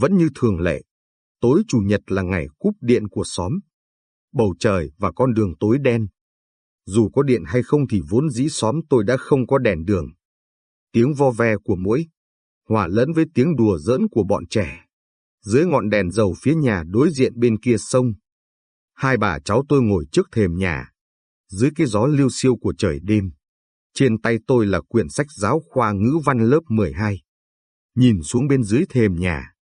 Vẫn như thường lệ, tối chủ nhật là ngày cúp điện của xóm. Bầu trời và con đường tối đen. Dù có điện hay không thì vốn dĩ xóm tôi đã không có đèn đường. Tiếng vo ve của mũi, hòa lẫn với tiếng đùa giỡn của bọn trẻ. Dưới ngọn đèn dầu phía nhà đối diện bên kia sông, hai bà cháu tôi ngồi trước thềm nhà, dưới cái gió liêu siêu của trời đêm. Trên tay tôi là quyển sách giáo khoa ngữ văn lớp 12. Nhìn xuống bên dưới thềm nhà,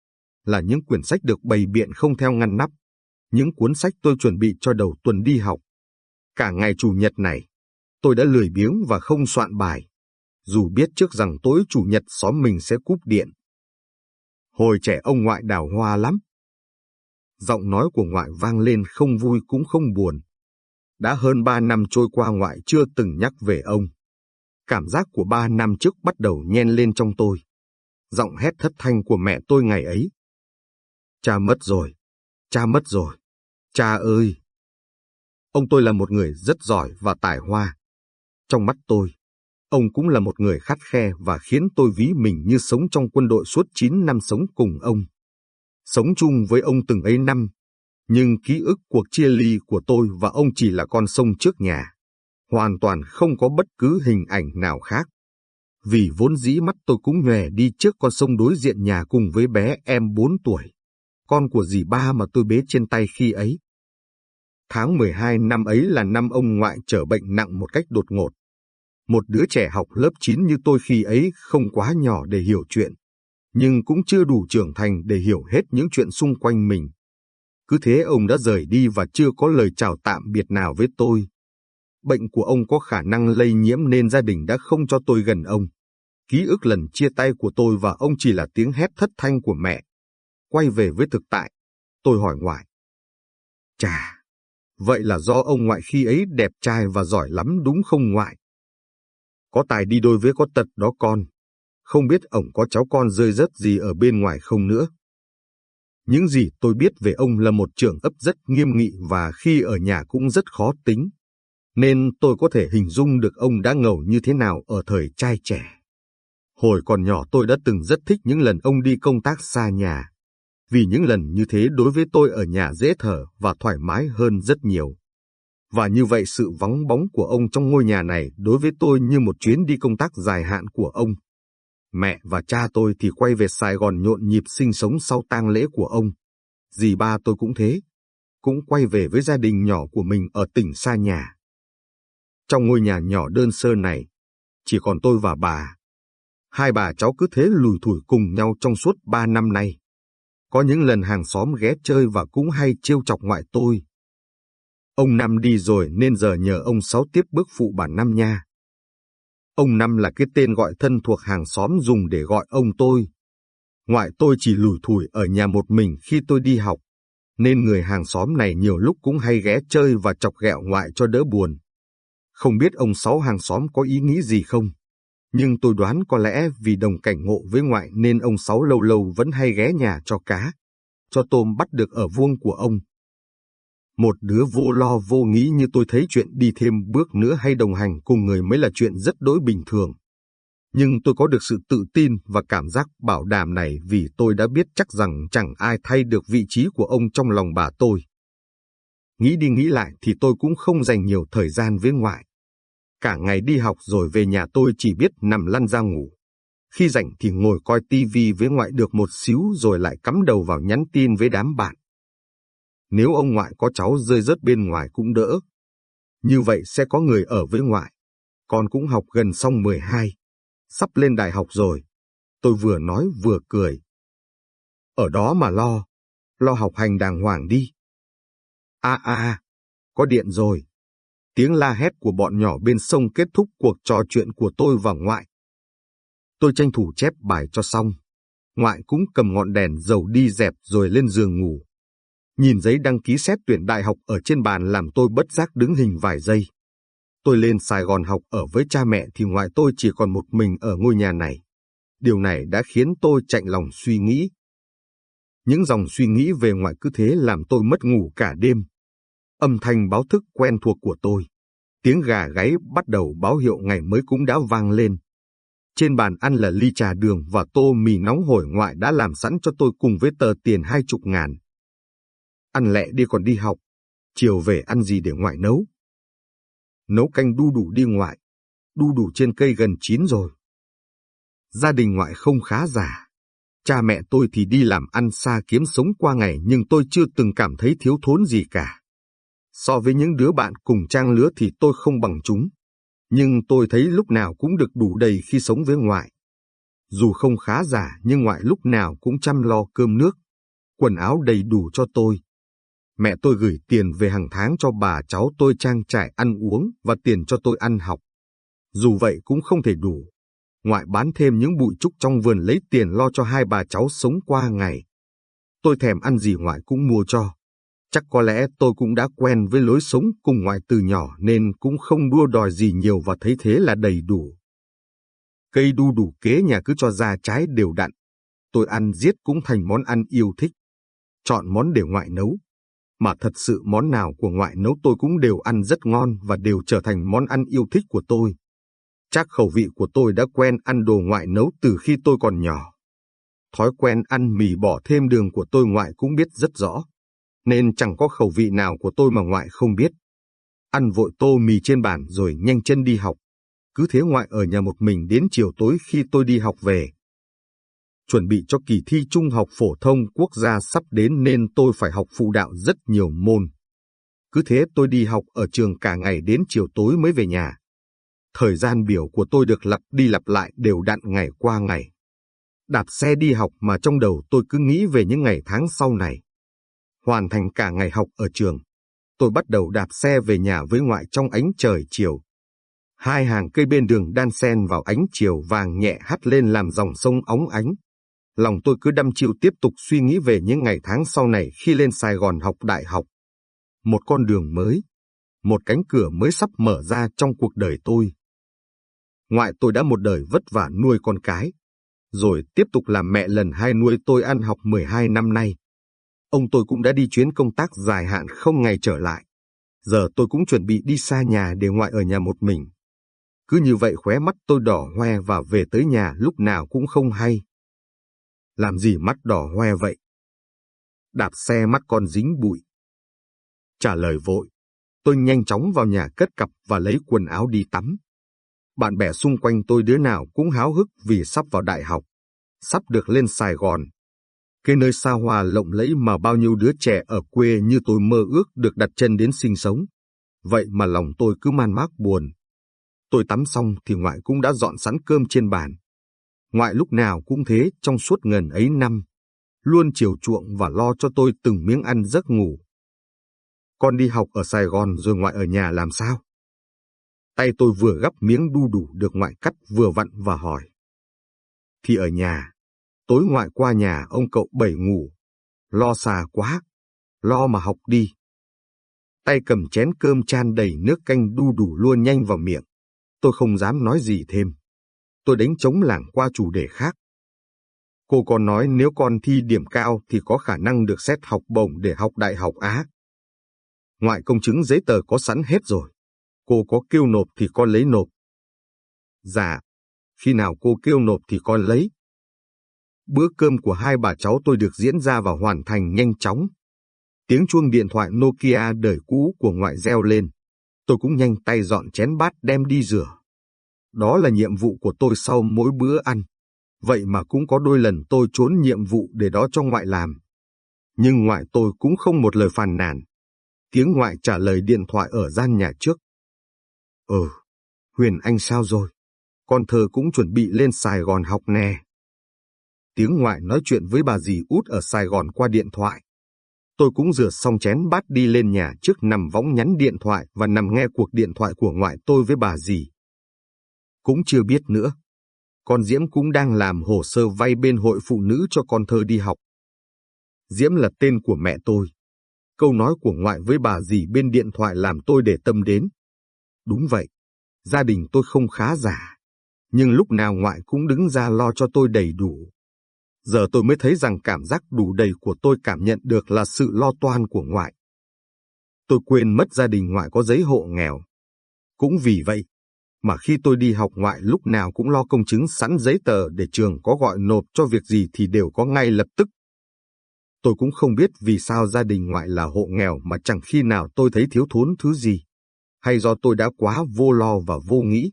là những quyển sách được bày biện không theo ngăn nắp. Những cuốn sách tôi chuẩn bị cho đầu tuần đi học. Cả ngày chủ nhật này, tôi đã lười biếng và không soạn bài, dù biết trước rằng tối chủ nhật xóm mình sẽ cúp điện. Hồi trẻ ông ngoại đào hoa lắm. Giọng nói của ngoại vang lên không vui cũng không buồn. Đã hơn ba năm trôi qua ngoại chưa từng nhắc về ông. Cảm giác của ba năm trước bắt đầu nhen lên trong tôi. Giọng hét thất thanh của mẹ tôi ngày ấy. Cha mất rồi, cha mất rồi, cha ơi! Ông tôi là một người rất giỏi và tài hoa. Trong mắt tôi, ông cũng là một người khắt khe và khiến tôi ví mình như sống trong quân đội suốt 9 năm sống cùng ông. Sống chung với ông từng ấy năm, nhưng ký ức cuộc chia ly của tôi và ông chỉ là con sông trước nhà, hoàn toàn không có bất cứ hình ảnh nào khác. Vì vốn dĩ mắt tôi cũng nhòe đi trước con sông đối diện nhà cùng với bé em 4 tuổi, con của dì ba mà tôi bế trên tay khi ấy. Tháng 12 năm ấy là năm ông ngoại trở bệnh nặng một cách đột ngột. Một đứa trẻ học lớp 9 như tôi khi ấy không quá nhỏ để hiểu chuyện, nhưng cũng chưa đủ trưởng thành để hiểu hết những chuyện xung quanh mình. Cứ thế ông đã rời đi và chưa có lời chào tạm biệt nào với tôi. Bệnh của ông có khả năng lây nhiễm nên gia đình đã không cho tôi gần ông. Ký ức lần chia tay của tôi và ông chỉ là tiếng hét thất thanh của mẹ. Quay về với thực tại, tôi hỏi ngoại. Chà, vậy là do ông ngoại khi ấy đẹp trai và giỏi lắm đúng không ngoại? Có tài đi đôi với có tật đó con. Không biết ông có cháu con rơi rớt gì ở bên ngoài không nữa. Những gì tôi biết về ông là một trưởng ấp rất nghiêm nghị và khi ở nhà cũng rất khó tính. Nên tôi có thể hình dung được ông đã ngầu như thế nào ở thời trai trẻ. Hồi còn nhỏ tôi đã từng rất thích những lần ông đi công tác xa nhà. Vì những lần như thế đối với tôi ở nhà dễ thở và thoải mái hơn rất nhiều. Và như vậy sự vắng bóng của ông trong ngôi nhà này đối với tôi như một chuyến đi công tác dài hạn của ông. Mẹ và cha tôi thì quay về Sài Gòn nhộn nhịp sinh sống sau tang lễ của ông. Dì ba tôi cũng thế, cũng quay về với gia đình nhỏ của mình ở tỉnh xa nhà. Trong ngôi nhà nhỏ đơn sơ này, chỉ còn tôi và bà. Hai bà cháu cứ thế lùi thủi cùng nhau trong suốt ba năm nay. Có những lần hàng xóm ghé chơi và cũng hay trêu chọc ngoại tôi. Ông Năm đi rồi nên giờ nhờ ông Sáu tiếp bước phụ bà Năm nha. Ông Năm là cái tên gọi thân thuộc hàng xóm dùng để gọi ông tôi. Ngoại tôi chỉ lủi thủi ở nhà một mình khi tôi đi học, nên người hàng xóm này nhiều lúc cũng hay ghé chơi và chọc ghẹo ngoại cho đỡ buồn. Không biết ông Sáu hàng xóm có ý nghĩ gì không? Nhưng tôi đoán có lẽ vì đồng cảnh ngộ với ngoại nên ông Sáu lâu lâu vẫn hay ghé nhà cho cá, cho tôm bắt được ở vuông của ông. Một đứa vô lo vô nghĩ như tôi thấy chuyện đi thêm bước nữa hay đồng hành cùng người mới là chuyện rất đối bình thường. Nhưng tôi có được sự tự tin và cảm giác bảo đảm này vì tôi đã biết chắc rằng chẳng ai thay được vị trí của ông trong lòng bà tôi. Nghĩ đi nghĩ lại thì tôi cũng không dành nhiều thời gian với ngoại. Cả ngày đi học rồi về nhà tôi chỉ biết nằm lăn ra ngủ. Khi rảnh thì ngồi coi tivi với ngoại được một xíu rồi lại cắm đầu vào nhắn tin với đám bạn. Nếu ông ngoại có cháu rơi rớt bên ngoài cũng đỡ. Như vậy sẽ có người ở với ngoại. Con cũng học gần xong 12. Sắp lên đại học rồi. Tôi vừa nói vừa cười. Ở đó mà lo. Lo học hành đàng hoàng đi. a a a có điện rồi. Tiếng la hét của bọn nhỏ bên sông kết thúc cuộc trò chuyện của tôi và ngoại. Tôi tranh thủ chép bài cho xong. Ngoại cũng cầm ngọn đèn dầu đi dẹp rồi lên giường ngủ. Nhìn giấy đăng ký xét tuyển đại học ở trên bàn làm tôi bất giác đứng hình vài giây. Tôi lên Sài Gòn học ở với cha mẹ thì ngoại tôi chỉ còn một mình ở ngôi nhà này. Điều này đã khiến tôi chạnh lòng suy nghĩ. Những dòng suy nghĩ về ngoại cứ thế làm tôi mất ngủ cả đêm. Âm thanh báo thức quen thuộc của tôi. Tiếng gà gáy bắt đầu báo hiệu ngày mới cũng đã vang lên. Trên bàn ăn là ly trà đường và tô mì nóng hổi ngoại đã làm sẵn cho tôi cùng với tờ tiền hai chục ngàn. Ăn lẹ đi còn đi học, chiều về ăn gì để ngoại nấu. Nấu canh đu đủ đi ngoại, đu đủ trên cây gần chín rồi. Gia đình ngoại không khá giả. Cha mẹ tôi thì đi làm ăn xa kiếm sống qua ngày nhưng tôi chưa từng cảm thấy thiếu thốn gì cả. So với những đứa bạn cùng trang lứa thì tôi không bằng chúng. Nhưng tôi thấy lúc nào cũng được đủ đầy khi sống với ngoại. Dù không khá giả nhưng ngoại lúc nào cũng chăm lo cơm nước, quần áo đầy đủ cho tôi. Mẹ tôi gửi tiền về hàng tháng cho bà cháu tôi trang trải ăn uống và tiền cho tôi ăn học. Dù vậy cũng không thể đủ. Ngoại bán thêm những bụi trúc trong vườn lấy tiền lo cho hai bà cháu sống qua ngày. Tôi thèm ăn gì ngoại cũng mua cho. Chắc có lẽ tôi cũng đã quen với lối sống cùng ngoại từ nhỏ nên cũng không đua đòi gì nhiều và thấy thế là đầy đủ. Cây đu đủ kế nhà cứ cho ra trái đều đặn. Tôi ăn giết cũng thành món ăn yêu thích. Chọn món để ngoại nấu. Mà thật sự món nào của ngoại nấu tôi cũng đều ăn rất ngon và đều trở thành món ăn yêu thích của tôi. Chắc khẩu vị của tôi đã quen ăn đồ ngoại nấu từ khi tôi còn nhỏ. Thói quen ăn mì bỏ thêm đường của tôi ngoại cũng biết rất rõ nên chẳng có khẩu vị nào của tôi mà ngoại không biết. Ăn vội tô mì trên bàn rồi nhanh chân đi học. Cứ thế ngoại ở nhà một mình đến chiều tối khi tôi đi học về. Chuẩn bị cho kỳ thi trung học phổ thông quốc gia sắp đến nên tôi phải học phụ đạo rất nhiều môn. Cứ thế tôi đi học ở trường cả ngày đến chiều tối mới về nhà. Thời gian biểu của tôi được lặp đi lặp lại đều đặn ngày qua ngày. Đạp xe đi học mà trong đầu tôi cứ nghĩ về những ngày tháng sau này hoàn thành cả ngày học ở trường. Tôi bắt đầu đạp xe về nhà với ngoại trong ánh trời chiều. Hai hàng cây bên đường đan xen vào ánh chiều vàng nhẹ hắt lên làm dòng sông óng ánh. Lòng tôi cứ đăm chịu tiếp tục suy nghĩ về những ngày tháng sau này khi lên Sài Gòn học đại học. Một con đường mới, một cánh cửa mới sắp mở ra trong cuộc đời tôi. Ngoại tôi đã một đời vất vả nuôi con cái, rồi tiếp tục làm mẹ lần hai nuôi tôi ăn học 12 năm nay. Ông tôi cũng đã đi chuyến công tác dài hạn không ngày trở lại. Giờ tôi cũng chuẩn bị đi xa nhà để ngoại ở nhà một mình. Cứ như vậy khóe mắt tôi đỏ hoe và về tới nhà lúc nào cũng không hay. Làm gì mắt đỏ hoe vậy? Đạp xe mắt con dính bụi. Trả lời vội, tôi nhanh chóng vào nhà cất cặp và lấy quần áo đi tắm. Bạn bè xung quanh tôi đứa nào cũng háo hức vì sắp vào đại học, sắp được lên Sài Gòn, cái nơi xa hoa lộng lẫy mà bao nhiêu đứa trẻ ở quê như tôi mơ ước được đặt chân đến sinh sống. Vậy mà lòng tôi cứ man mác buồn. Tôi tắm xong thì ngoại cũng đã dọn sẵn cơm trên bàn. Ngoại lúc nào cũng thế trong suốt ngần ấy năm, luôn chiều chuộng và lo cho tôi từng miếng ăn giấc ngủ. Con đi học ở Sài Gòn rồi ngoại ở nhà làm sao? Tay tôi vừa gắp miếng đu đủ được ngoại cắt vừa vặn và hỏi. Thì ở nhà, Tối ngoại qua nhà ông cậu bảy ngủ. Lo xà quá. Lo mà học đi. Tay cầm chén cơm chan đầy nước canh đu đủ luôn nhanh vào miệng. Tôi không dám nói gì thêm. Tôi đánh chống lảng qua chủ đề khác. Cô còn nói nếu con thi điểm cao thì có khả năng được xét học bổng để học đại học Á. Ngoại công chứng giấy tờ có sẵn hết rồi. Cô có kêu nộp thì con lấy nộp. Dạ, khi nào cô kêu nộp thì con lấy. Bữa cơm của hai bà cháu tôi được diễn ra và hoàn thành nhanh chóng. Tiếng chuông điện thoại Nokia đời cũ của ngoại reo lên. Tôi cũng nhanh tay dọn chén bát đem đi rửa. Đó là nhiệm vụ của tôi sau mỗi bữa ăn. Vậy mà cũng có đôi lần tôi trốn nhiệm vụ để đó cho ngoại làm. Nhưng ngoại tôi cũng không một lời phàn nàn. Tiếng ngoại trả lời điện thoại ở gian nhà trước. Ừ, Huyền Anh sao rồi? Con thơ cũng chuẩn bị lên Sài Gòn học nè tiếng ngoại nói chuyện với bà dì út ở Sài Gòn qua điện thoại. Tôi cũng rửa xong chén bát đi lên nhà trước nằm võng nhắn điện thoại và nằm nghe cuộc điện thoại của ngoại tôi với bà dì. Cũng chưa biết nữa. Con Diễm cũng đang làm hồ sơ vay bên hội phụ nữ cho con thơ đi học. Diễm là tên của mẹ tôi. Câu nói của ngoại với bà dì bên điện thoại làm tôi để tâm đến. Đúng vậy, gia đình tôi không khá giả, nhưng lúc nào ngoại cũng đứng ra lo cho tôi đầy đủ. Giờ tôi mới thấy rằng cảm giác đủ đầy của tôi cảm nhận được là sự lo toan của ngoại. Tôi quên mất gia đình ngoại có giấy hộ nghèo. Cũng vì vậy, Mà khi tôi đi học ngoại lúc nào cũng lo công chứng sẵn giấy tờ để trường có gọi nộp cho việc gì thì đều có ngay lập tức. Tôi cũng không biết vì sao gia đình ngoại là hộ nghèo mà chẳng khi nào tôi thấy thiếu thốn thứ gì. Hay do tôi đã quá vô lo và vô nghĩ.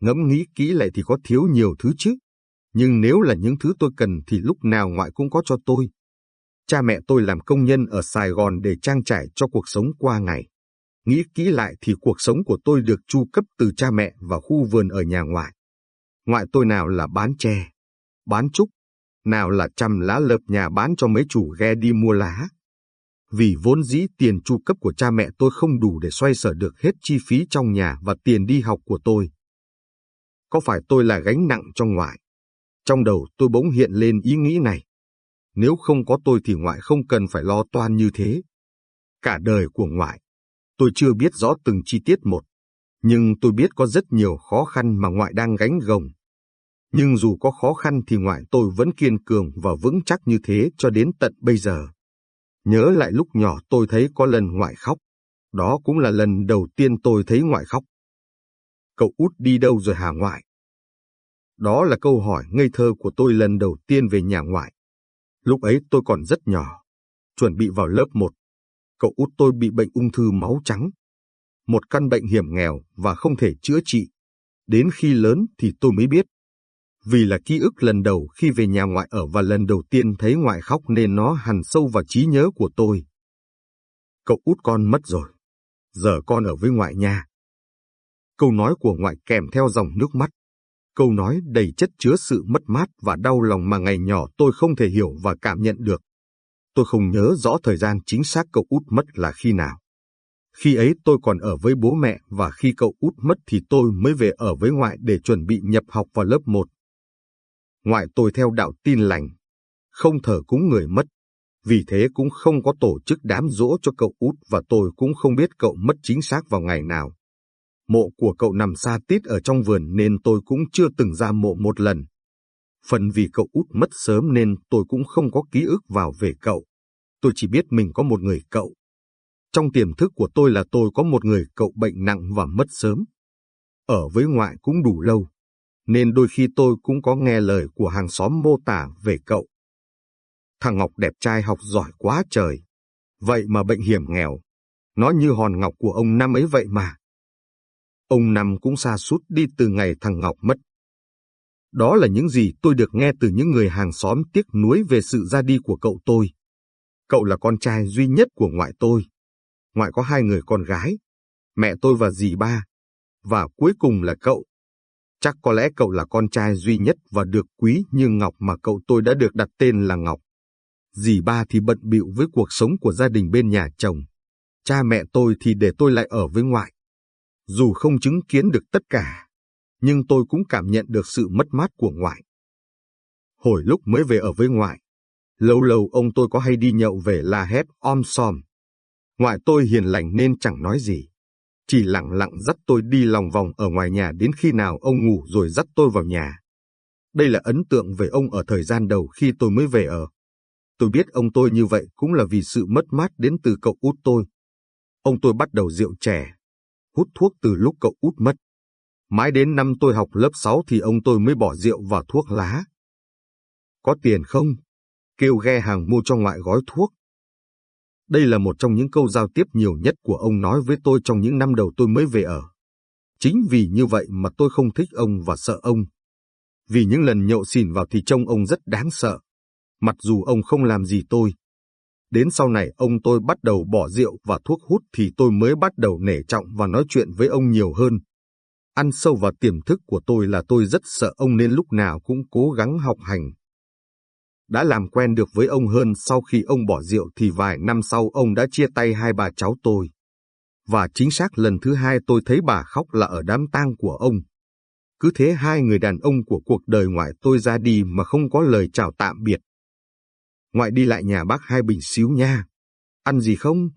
Ngẫm nghĩ kỹ lại thì có thiếu nhiều thứ chứ. Nhưng nếu là những thứ tôi cần thì lúc nào ngoại cũng có cho tôi. Cha mẹ tôi làm công nhân ở Sài Gòn để trang trải cho cuộc sống qua ngày. Nghĩ kỹ lại thì cuộc sống của tôi được chu cấp từ cha mẹ và khu vườn ở nhà ngoại. Ngoại tôi nào là bán tre, bán trúc, nào là chăm lá lợp nhà bán cho mấy chủ ghe đi mua lá. Vì vốn dĩ tiền chu cấp của cha mẹ tôi không đủ để xoay sở được hết chi phí trong nhà và tiền đi học của tôi. Có phải tôi là gánh nặng cho ngoại? Trong đầu tôi bỗng hiện lên ý nghĩ này. Nếu không có tôi thì ngoại không cần phải lo toan như thế. Cả đời của ngoại, tôi chưa biết rõ từng chi tiết một. Nhưng tôi biết có rất nhiều khó khăn mà ngoại đang gánh gồng. Nhưng dù có khó khăn thì ngoại tôi vẫn kiên cường và vững chắc như thế cho đến tận bây giờ. Nhớ lại lúc nhỏ tôi thấy có lần ngoại khóc. Đó cũng là lần đầu tiên tôi thấy ngoại khóc. Cậu út đi đâu rồi hả ngoại? Đó là câu hỏi ngây thơ của tôi lần đầu tiên về nhà ngoại. Lúc ấy tôi còn rất nhỏ, chuẩn bị vào lớp 1. Cậu út tôi bị bệnh ung thư máu trắng. Một căn bệnh hiểm nghèo và không thể chữa trị. Đến khi lớn thì tôi mới biết. Vì là ký ức lần đầu khi về nhà ngoại ở và lần đầu tiên thấy ngoại khóc nên nó hằn sâu vào trí nhớ của tôi. Cậu út con mất rồi. Giờ con ở với ngoại nha. Câu nói của ngoại kèm theo dòng nước mắt. Câu nói đầy chất chứa sự mất mát và đau lòng mà ngày nhỏ tôi không thể hiểu và cảm nhận được. Tôi không nhớ rõ thời gian chính xác cậu út mất là khi nào. Khi ấy tôi còn ở với bố mẹ và khi cậu út mất thì tôi mới về ở với ngoại để chuẩn bị nhập học vào lớp 1. Ngoại tôi theo đạo tin lành, không thờ cúng người mất. Vì thế cũng không có tổ chức đám dỗ cho cậu út và tôi cũng không biết cậu mất chính xác vào ngày nào. Mộ của cậu nằm xa tít ở trong vườn nên tôi cũng chưa từng ra mộ một lần. Phần vì cậu út mất sớm nên tôi cũng không có ký ức vào về cậu. Tôi chỉ biết mình có một người cậu. Trong tiềm thức của tôi là tôi có một người cậu bệnh nặng và mất sớm. Ở với ngoại cũng đủ lâu, nên đôi khi tôi cũng có nghe lời của hàng xóm mô tả về cậu. Thằng Ngọc đẹp trai học giỏi quá trời. Vậy mà bệnh hiểm nghèo. Nó như hòn ngọc của ông năm ấy vậy mà. Ông Năm cũng xa sút đi từ ngày thằng Ngọc mất. Đó là những gì tôi được nghe từ những người hàng xóm tiếc nuối về sự ra đi của cậu tôi. Cậu là con trai duy nhất của ngoại tôi. Ngoại có hai người con gái, mẹ tôi và dì ba. Và cuối cùng là cậu. Chắc có lẽ cậu là con trai duy nhất và được quý như Ngọc mà cậu tôi đã được đặt tên là Ngọc. Dì ba thì bận bịu với cuộc sống của gia đình bên nhà chồng. Cha mẹ tôi thì để tôi lại ở với ngoại. Dù không chứng kiến được tất cả, nhưng tôi cũng cảm nhận được sự mất mát của ngoại. Hồi lúc mới về ở với ngoại, lâu lâu ông tôi có hay đi nhậu về la hét om som. Ngoại tôi hiền lành nên chẳng nói gì. Chỉ lặng lặng dắt tôi đi lòng vòng ở ngoài nhà đến khi nào ông ngủ rồi dắt tôi vào nhà. Đây là ấn tượng về ông ở thời gian đầu khi tôi mới về ở. Tôi biết ông tôi như vậy cũng là vì sự mất mát đến từ cậu út tôi. Ông tôi bắt đầu rượu chè, hút thuốc từ lúc cậu út mất. Mãi đến năm tôi học lớp 6 thì ông tôi mới bỏ rượu và thuốc lá. Có tiền không? Kêu ghe hàng mua cho ngoại gói thuốc. Đây là một trong những câu giao tiếp nhiều nhất của ông nói với tôi trong những năm đầu tôi mới về ở. Chính vì như vậy mà tôi không thích ông và sợ ông. Vì những lần nhậu xỉn vào thì trông ông rất đáng sợ. Mặc dù ông không làm gì tôi, Đến sau này ông tôi bắt đầu bỏ rượu và thuốc hút thì tôi mới bắt đầu nể trọng và nói chuyện với ông nhiều hơn. Ăn sâu vào tiềm thức của tôi là tôi rất sợ ông nên lúc nào cũng cố gắng học hành. Đã làm quen được với ông hơn sau khi ông bỏ rượu thì vài năm sau ông đã chia tay hai bà cháu tôi. Và chính xác lần thứ hai tôi thấy bà khóc là ở đám tang của ông. Cứ thế hai người đàn ông của cuộc đời ngoại tôi ra đi mà không có lời chào tạm biệt. Ngoại đi lại nhà bác hai bình xíu nha. Ăn gì không?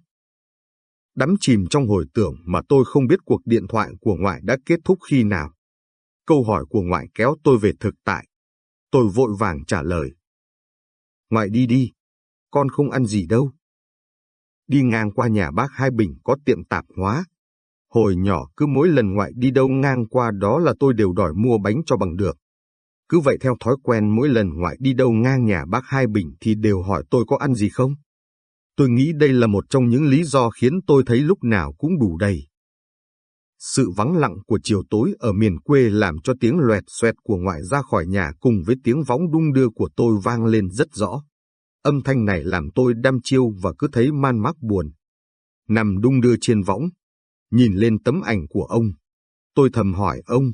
Đắm chìm trong hồi tưởng mà tôi không biết cuộc điện thoại của ngoại đã kết thúc khi nào. Câu hỏi của ngoại kéo tôi về thực tại. Tôi vội vàng trả lời. Ngoại đi đi, con không ăn gì đâu. Đi ngang qua nhà bác Hai Bình có tiệm tạp hóa. Hồi nhỏ cứ mỗi lần ngoại đi đâu ngang qua đó là tôi đều đòi mua bánh cho bằng được. Cứ vậy theo thói quen mỗi lần ngoại đi đâu ngang nhà bác Hai Bình thì đều hỏi tôi có ăn gì không. Tôi nghĩ đây là một trong những lý do khiến tôi thấy lúc nào cũng đủ đầy. Sự vắng lặng của chiều tối ở miền quê làm cho tiếng loẹt xoẹt của ngoại ra khỏi nhà cùng với tiếng vóng đung đưa của tôi vang lên rất rõ. Âm thanh này làm tôi đăm chiêu và cứ thấy man mác buồn. Nằm đung đưa trên võng, nhìn lên tấm ảnh của ông. Tôi thầm hỏi ông,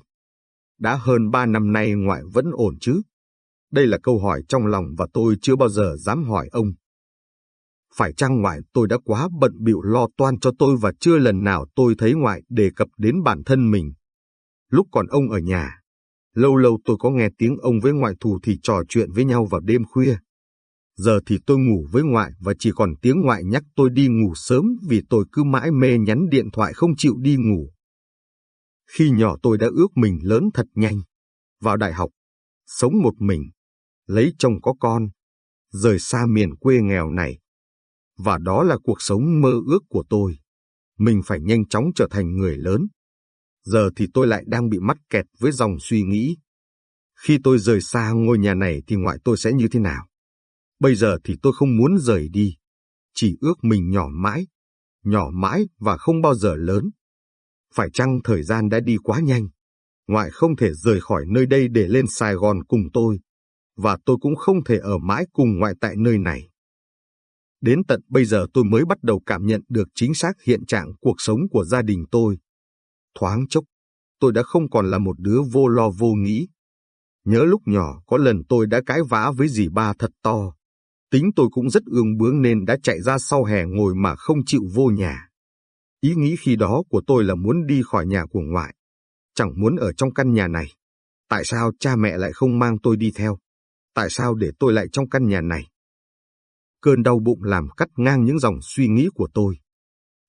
đã hơn ba năm nay ngoại vẫn ổn chứ? Đây là câu hỏi trong lòng và tôi chưa bao giờ dám hỏi ông. Phải chăng ngoại tôi đã quá bận bịu lo toan cho tôi và chưa lần nào tôi thấy ngoại đề cập đến bản thân mình. Lúc còn ông ở nhà, lâu lâu tôi có nghe tiếng ông với ngoại thù thì trò chuyện với nhau vào đêm khuya. Giờ thì tôi ngủ với ngoại và chỉ còn tiếng ngoại nhắc tôi đi ngủ sớm vì tôi cứ mãi mê nhắn điện thoại không chịu đi ngủ. Khi nhỏ tôi đã ước mình lớn thật nhanh, vào đại học, sống một mình, lấy chồng có con, rời xa miền quê nghèo này. Và đó là cuộc sống mơ ước của tôi. Mình phải nhanh chóng trở thành người lớn. Giờ thì tôi lại đang bị mắc kẹt với dòng suy nghĩ. Khi tôi rời xa ngôi nhà này thì ngoại tôi sẽ như thế nào? Bây giờ thì tôi không muốn rời đi. Chỉ ước mình nhỏ mãi, nhỏ mãi và không bao giờ lớn. Phải chăng thời gian đã đi quá nhanh? Ngoại không thể rời khỏi nơi đây để lên Sài Gòn cùng tôi, và tôi cũng không thể ở mãi cùng ngoại tại nơi này. Đến tận bây giờ tôi mới bắt đầu cảm nhận được chính xác hiện trạng cuộc sống của gia đình tôi. Thoáng chốc, tôi đã không còn là một đứa vô lo vô nghĩ. Nhớ lúc nhỏ có lần tôi đã cãi vã với dì ba thật to. Tính tôi cũng rất ương bướng nên đã chạy ra sau hè ngồi mà không chịu vô nhà. Ý nghĩ khi đó của tôi là muốn đi khỏi nhà của ngoại. Chẳng muốn ở trong căn nhà này. Tại sao cha mẹ lại không mang tôi đi theo? Tại sao để tôi lại trong căn nhà này? Cơn đau bụng làm cắt ngang những dòng suy nghĩ của tôi.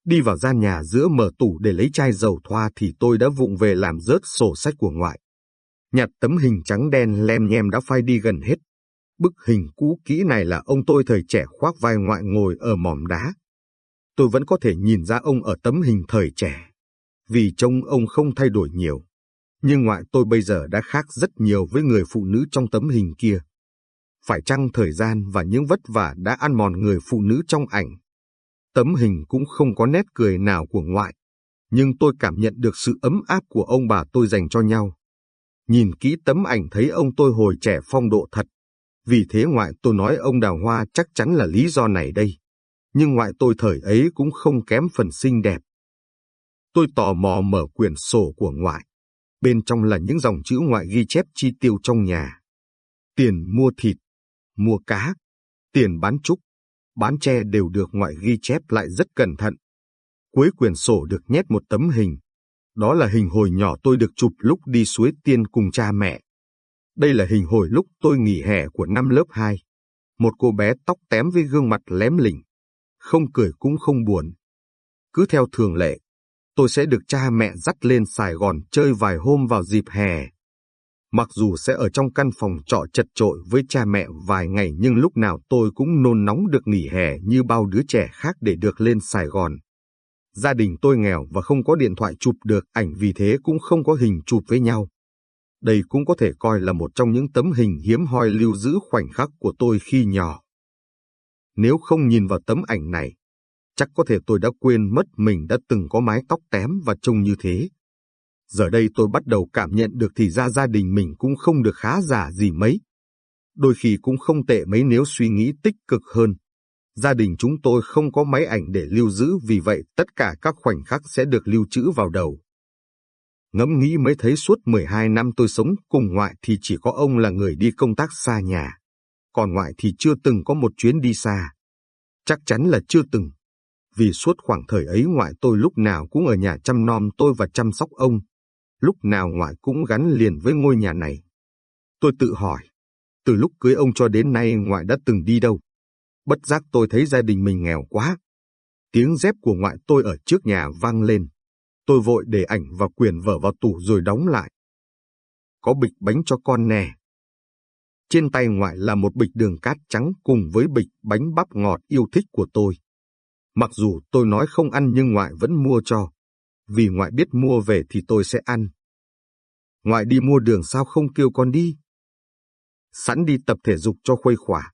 Đi vào gian nhà giữa mở tủ để lấy chai dầu thoa thì tôi đã vụng về làm rớt sổ sách của ngoại. Nhặt tấm hình trắng đen lem nhem đã phai đi gần hết. Bức hình cũ kỹ này là ông tôi thời trẻ khoác vai ngoại ngồi ở mỏm đá. Tôi vẫn có thể nhìn ra ông ở tấm hình thời trẻ, vì trông ông không thay đổi nhiều. Nhưng ngoại tôi bây giờ đã khác rất nhiều với người phụ nữ trong tấm hình kia. Phải chăng thời gian và những vất vả đã ăn mòn người phụ nữ trong ảnh? Tấm hình cũng không có nét cười nào của ngoại, nhưng tôi cảm nhận được sự ấm áp của ông bà tôi dành cho nhau. Nhìn kỹ tấm ảnh thấy ông tôi hồi trẻ phong độ thật. Vì thế ngoại tôi nói ông Đào Hoa chắc chắn là lý do này đây. Nhưng ngoại tôi thời ấy cũng không kém phần xinh đẹp. Tôi tò mò mở quyển sổ của ngoại. Bên trong là những dòng chữ ngoại ghi chép chi tiêu trong nhà. Tiền mua thịt, mua cá, tiền bán trúc, bán tre đều được ngoại ghi chép lại rất cẩn thận. Cuối quyển sổ được nhét một tấm hình. Đó là hình hồi nhỏ tôi được chụp lúc đi suối tiên cùng cha mẹ. Đây là hình hồi lúc tôi nghỉ hè của năm lớp 2. Một cô bé tóc tém với gương mặt lém lỉnh. Không cười cũng không buồn. Cứ theo thường lệ, tôi sẽ được cha mẹ dắt lên Sài Gòn chơi vài hôm vào dịp hè. Mặc dù sẽ ở trong căn phòng trọ chật trội với cha mẹ vài ngày nhưng lúc nào tôi cũng nôn nóng được nghỉ hè như bao đứa trẻ khác để được lên Sài Gòn. Gia đình tôi nghèo và không có điện thoại chụp được ảnh vì thế cũng không có hình chụp với nhau. Đây cũng có thể coi là một trong những tấm hình hiếm hoi lưu giữ khoảnh khắc của tôi khi nhỏ. Nếu không nhìn vào tấm ảnh này, chắc có thể tôi đã quên mất mình đã từng có mái tóc tém và trông như thế. Giờ đây tôi bắt đầu cảm nhận được thì ra gia đình mình cũng không được khá giả gì mấy. Đôi khi cũng không tệ mấy nếu suy nghĩ tích cực hơn. Gia đình chúng tôi không có máy ảnh để lưu giữ vì vậy tất cả các khoảnh khắc sẽ được lưu trữ vào đầu. Ngẫm nghĩ mới thấy suốt 12 năm tôi sống cùng ngoại thì chỉ có ông là người đi công tác xa nhà. Còn ngoại thì chưa từng có một chuyến đi xa. Chắc chắn là chưa từng. Vì suốt khoảng thời ấy ngoại tôi lúc nào cũng ở nhà chăm nom tôi và chăm sóc ông lúc nào ngoại cũng gắn liền với ngôi nhà này. Tôi tự hỏi, từ lúc cưới ông cho đến nay ngoại đã từng đi đâu? Bất giác tôi thấy gia đình mình nghèo quá. Tiếng dép của ngoại tôi ở trước nhà vang lên. Tôi vội để ảnh và quyền vở vào tủ rồi đóng lại. Có bịch bánh cho con nè. Trên tay ngoại là một bịch đường cát trắng cùng với bịch bánh bắp ngọt yêu thích của tôi. Mặc dù tôi nói không ăn nhưng ngoại vẫn mua cho. Vì ngoại biết mua về thì tôi sẽ ăn. Ngoại đi mua đường sao không kêu con đi? Sẵn đi tập thể dục cho khuây khỏa.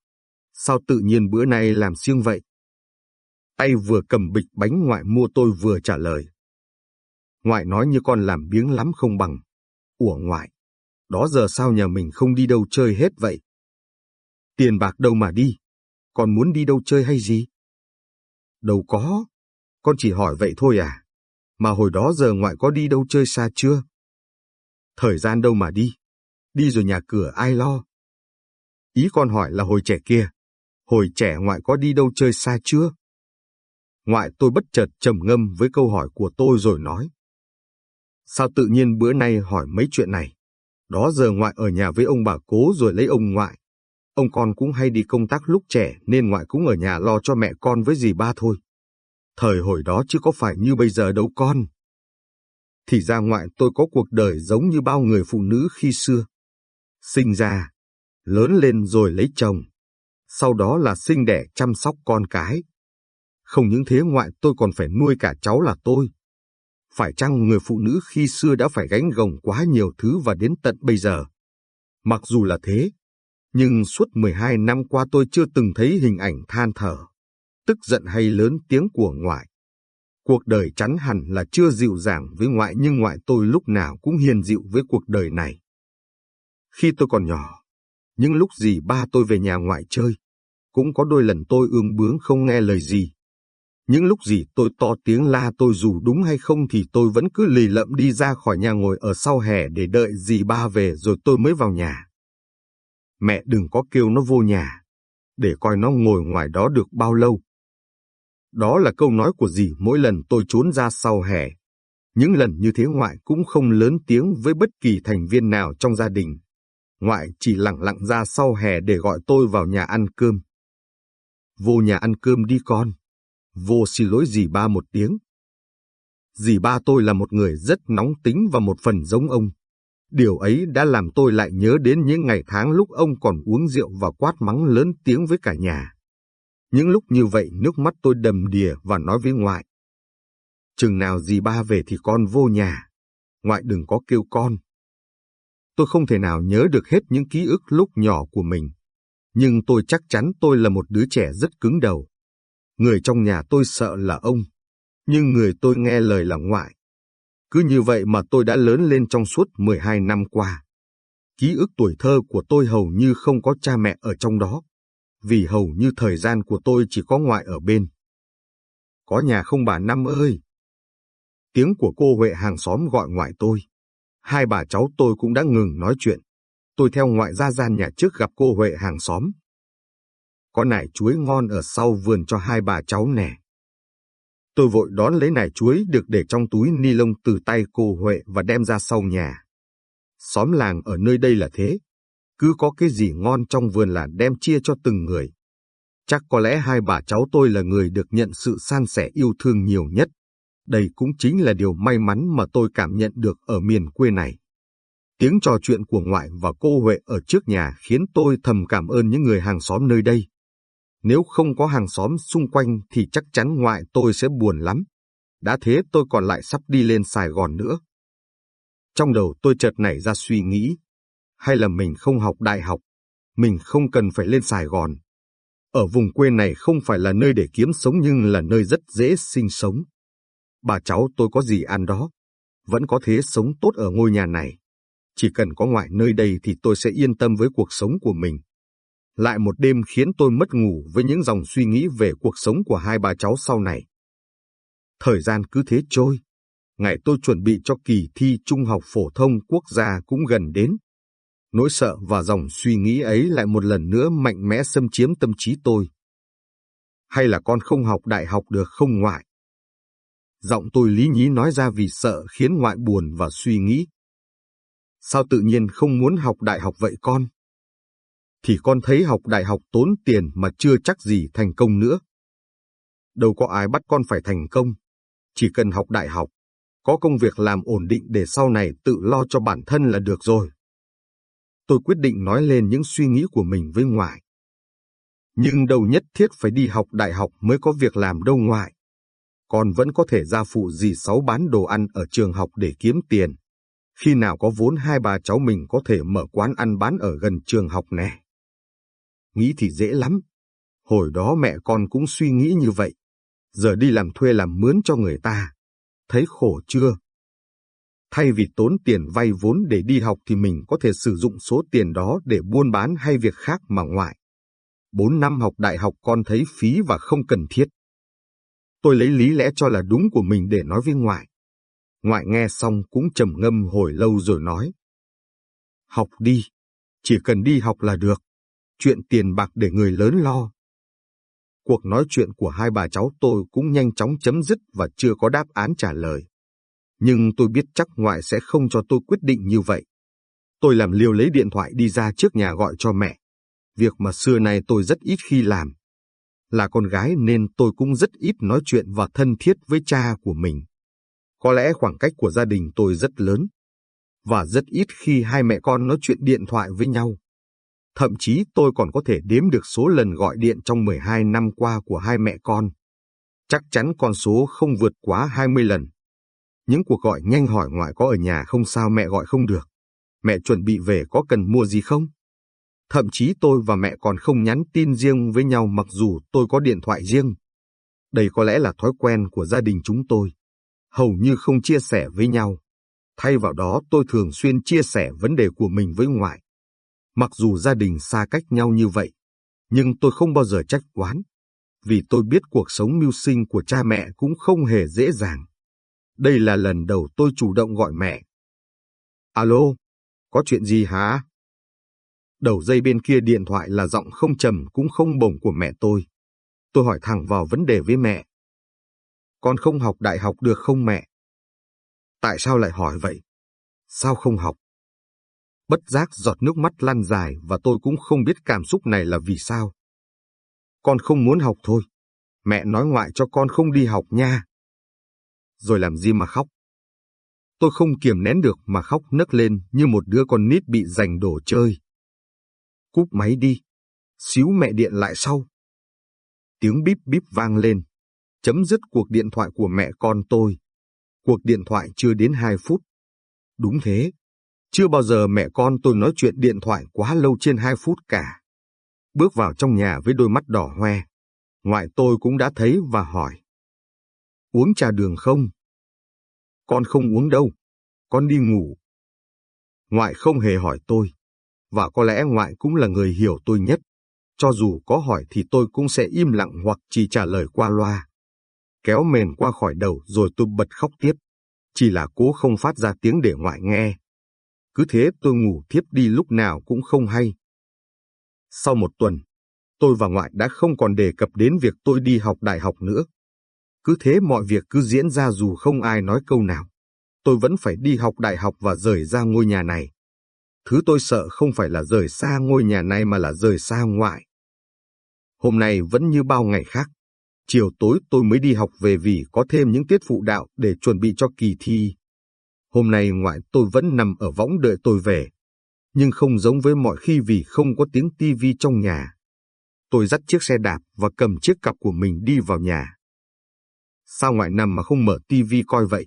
Sao tự nhiên bữa nay làm siêng vậy? Tay vừa cầm bịch bánh ngoại mua tôi vừa trả lời. Ngoại nói như con làm biếng lắm không bằng. Ủa ngoại, đó giờ sao nhà mình không đi đâu chơi hết vậy? Tiền bạc đâu mà đi, con muốn đi đâu chơi hay gì? Đâu có, con chỉ hỏi vậy thôi à. Mà hồi đó giờ ngoại có đi đâu chơi xa chưa? Thời gian đâu mà đi, đi rồi nhà cửa ai lo? Ý con hỏi là hồi trẻ kia, hồi trẻ ngoại có đi đâu chơi xa chưa? Ngoại tôi bất chợt trầm ngâm với câu hỏi của tôi rồi nói. Sao tự nhiên bữa nay hỏi mấy chuyện này? Đó giờ ngoại ở nhà với ông bà cố rồi lấy ông ngoại. Ông con cũng hay đi công tác lúc trẻ nên ngoại cũng ở nhà lo cho mẹ con với dì ba thôi. Thời hồi đó chứ có phải như bây giờ đâu con. Thì ra ngoại tôi có cuộc đời giống như bao người phụ nữ khi xưa. Sinh ra, lớn lên rồi lấy chồng. Sau đó là sinh đẻ chăm sóc con cái. Không những thế ngoại tôi còn phải nuôi cả cháu là tôi. Phải chăng người phụ nữ khi xưa đã phải gánh gồng quá nhiều thứ và đến tận bây giờ? Mặc dù là thế, nhưng suốt 12 năm qua tôi chưa từng thấy hình ảnh than thở, tức giận hay lớn tiếng của ngoại. Cuộc đời chắn hẳn là chưa dịu dàng với ngoại nhưng ngoại tôi lúc nào cũng hiền dịu với cuộc đời này. Khi tôi còn nhỏ, những lúc gì ba tôi về nhà ngoại chơi, cũng có đôi lần tôi ương bướng không nghe lời gì. Những lúc gì tôi to tiếng la tôi dù đúng hay không thì tôi vẫn cứ lì lợm đi ra khỏi nhà ngồi ở sau hè để đợi dì ba về rồi tôi mới vào nhà. Mẹ đừng có kêu nó vô nhà, để coi nó ngồi ngoài đó được bao lâu. Đó là câu nói của dì mỗi lần tôi trốn ra sau hè. Những lần như thế ngoại cũng không lớn tiếng với bất kỳ thành viên nào trong gia đình. Ngoại chỉ lặng lặng ra sau hè để gọi tôi vào nhà ăn cơm. Vô nhà ăn cơm đi con. Vô xin lỗi dì ba một tiếng. Dì ba tôi là một người rất nóng tính và một phần giống ông. Điều ấy đã làm tôi lại nhớ đến những ngày tháng lúc ông còn uống rượu và quát mắng lớn tiếng với cả nhà. Những lúc như vậy, nước mắt tôi đầm đìa và nói với ngoại. Chừng nào dì ba về thì con vô nhà. Ngoại đừng có kêu con. Tôi không thể nào nhớ được hết những ký ức lúc nhỏ của mình. Nhưng tôi chắc chắn tôi là một đứa trẻ rất cứng đầu. Người trong nhà tôi sợ là ông. Nhưng người tôi nghe lời là ngoại. Cứ như vậy mà tôi đã lớn lên trong suốt 12 năm qua. Ký ức tuổi thơ của tôi hầu như không có cha mẹ ở trong đó, vì hầu như thời gian của tôi chỉ có ngoại ở bên. Có nhà không bà Năm ơi! Tiếng của cô Huệ hàng xóm gọi ngoại tôi. Hai bà cháu tôi cũng đã ngừng nói chuyện. Tôi theo ngoại ra gian nhà trước gặp cô Huệ hàng xóm. Có nải chuối ngon ở sau vườn cho hai bà cháu nè. Tôi vội đón lấy nải chuối được để trong túi ni lông từ tay cô Huệ và đem ra sau nhà. Xóm làng ở nơi đây là thế, cứ có cái gì ngon trong vườn là đem chia cho từng người. Chắc có lẽ hai bà cháu tôi là người được nhận sự san sẻ yêu thương nhiều nhất. Đây cũng chính là điều may mắn mà tôi cảm nhận được ở miền quê này. Tiếng trò chuyện của ngoại và cô Huệ ở trước nhà khiến tôi thầm cảm ơn những người hàng xóm nơi đây. Nếu không có hàng xóm xung quanh thì chắc chắn ngoại tôi sẽ buồn lắm. Đã thế tôi còn lại sắp đi lên Sài Gòn nữa. Trong đầu tôi chợt nảy ra suy nghĩ, hay là mình không học đại học, mình không cần phải lên Sài Gòn. Ở vùng quê này không phải là nơi để kiếm sống nhưng là nơi rất dễ sinh sống. Bà cháu tôi có gì ăn đó, vẫn có thế sống tốt ở ngôi nhà này. Chỉ cần có ngoại nơi đây thì tôi sẽ yên tâm với cuộc sống của mình. Lại một đêm khiến tôi mất ngủ với những dòng suy nghĩ về cuộc sống của hai bà cháu sau này. Thời gian cứ thế trôi. Ngày tôi chuẩn bị cho kỳ thi Trung học phổ thông quốc gia cũng gần đến. Nỗi sợ và dòng suy nghĩ ấy lại một lần nữa mạnh mẽ xâm chiếm tâm trí tôi. Hay là con không học đại học được không ngoại? Giọng tôi lý nhí nói ra vì sợ khiến ngoại buồn và suy nghĩ. Sao tự nhiên không muốn học đại học vậy con? Thì con thấy học đại học tốn tiền mà chưa chắc gì thành công nữa. Đâu có ai bắt con phải thành công. Chỉ cần học đại học, có công việc làm ổn định để sau này tự lo cho bản thân là được rồi tôi quyết định nói lên những suy nghĩ của mình với ngoại. Nhưng đâu nhất thiết phải đi học đại học mới có việc làm đâu ngoại. con vẫn có thể ra phụ gì sáu bán đồ ăn ở trường học để kiếm tiền. Khi nào có vốn hai bà cháu mình có thể mở quán ăn bán ở gần trường học nè. Nghĩ thì dễ lắm. Hồi đó mẹ con cũng suy nghĩ như vậy. Giờ đi làm thuê làm mướn cho người ta. Thấy khổ chưa? Thay vì tốn tiền vay vốn để đi học thì mình có thể sử dụng số tiền đó để buôn bán hay việc khác mà ngoại. Bốn năm học đại học con thấy phí và không cần thiết. Tôi lấy lý lẽ cho là đúng của mình để nói với ngoại. Ngoại nghe xong cũng trầm ngâm hồi lâu rồi nói. Học đi, chỉ cần đi học là được. Chuyện tiền bạc để người lớn lo. Cuộc nói chuyện của hai bà cháu tôi cũng nhanh chóng chấm dứt và chưa có đáp án trả lời. Nhưng tôi biết chắc ngoại sẽ không cho tôi quyết định như vậy. Tôi làm liều lấy điện thoại đi ra trước nhà gọi cho mẹ. Việc mà xưa nay tôi rất ít khi làm. Là con gái nên tôi cũng rất ít nói chuyện và thân thiết với cha của mình. Có lẽ khoảng cách của gia đình tôi rất lớn. Và rất ít khi hai mẹ con nói chuyện điện thoại với nhau. Thậm chí tôi còn có thể đếm được số lần gọi điện trong 12 năm qua của hai mẹ con. Chắc chắn con số không vượt quá 20 lần. Những cuộc gọi nhanh hỏi ngoại có ở nhà không sao mẹ gọi không được. Mẹ chuẩn bị về có cần mua gì không? Thậm chí tôi và mẹ còn không nhắn tin riêng với nhau mặc dù tôi có điện thoại riêng. Đây có lẽ là thói quen của gia đình chúng tôi. Hầu như không chia sẻ với nhau. Thay vào đó, tôi thường xuyên chia sẻ vấn đề của mình với ngoại. Mặc dù gia đình xa cách nhau như vậy, nhưng tôi không bao giờ trách oán. Vì tôi biết cuộc sống mưu sinh của cha mẹ cũng không hề dễ dàng. Đây là lần đầu tôi chủ động gọi mẹ. Alo, có chuyện gì hả? Đầu dây bên kia điện thoại là giọng không trầm cũng không bổng của mẹ tôi. Tôi hỏi thẳng vào vấn đề với mẹ. Con không học đại học được không mẹ? Tại sao lại hỏi vậy? Sao không học? Bất giác giọt nước mắt lăn dài và tôi cũng không biết cảm xúc này là vì sao. Con không muốn học thôi. Mẹ nói ngoại cho con không đi học nha rồi làm gì mà khóc. Tôi không kiềm nén được mà khóc nấc lên như một đứa con nít bị giành đồ chơi. Cúp máy đi, xíu mẹ điện lại sau. Tiếng bíp bíp vang lên, chấm dứt cuộc điện thoại của mẹ con tôi. Cuộc điện thoại chưa đến 2 phút. Đúng thế, chưa bao giờ mẹ con tôi nói chuyện điện thoại quá lâu trên 2 phút cả. Bước vào trong nhà với đôi mắt đỏ hoe, ngoại tôi cũng đã thấy và hỏi. Uống trà đường không? Con không uống đâu, con đi ngủ. Ngoại không hề hỏi tôi, và có lẽ ngoại cũng là người hiểu tôi nhất. Cho dù có hỏi thì tôi cũng sẽ im lặng hoặc chỉ trả lời qua loa. Kéo mền qua khỏi đầu rồi tôi bật khóc tiếp. Chỉ là cố không phát ra tiếng để ngoại nghe. Cứ thế tôi ngủ thiếp đi lúc nào cũng không hay. Sau một tuần, tôi và ngoại đã không còn đề cập đến việc tôi đi học đại học nữa. Cứ thế mọi việc cứ diễn ra dù không ai nói câu nào. Tôi vẫn phải đi học đại học và rời ra ngôi nhà này. Thứ tôi sợ không phải là rời xa ngôi nhà này mà là rời xa ngoại. Hôm nay vẫn như bao ngày khác. Chiều tối tôi mới đi học về vì có thêm những tiết phụ đạo để chuẩn bị cho kỳ thi. Hôm nay ngoại tôi vẫn nằm ở võng đợi tôi về. Nhưng không giống với mọi khi vì không có tiếng tivi trong nhà. Tôi dắt chiếc xe đạp và cầm chiếc cặp của mình đi vào nhà. Sao ngoại nằm mà không mở tivi coi vậy?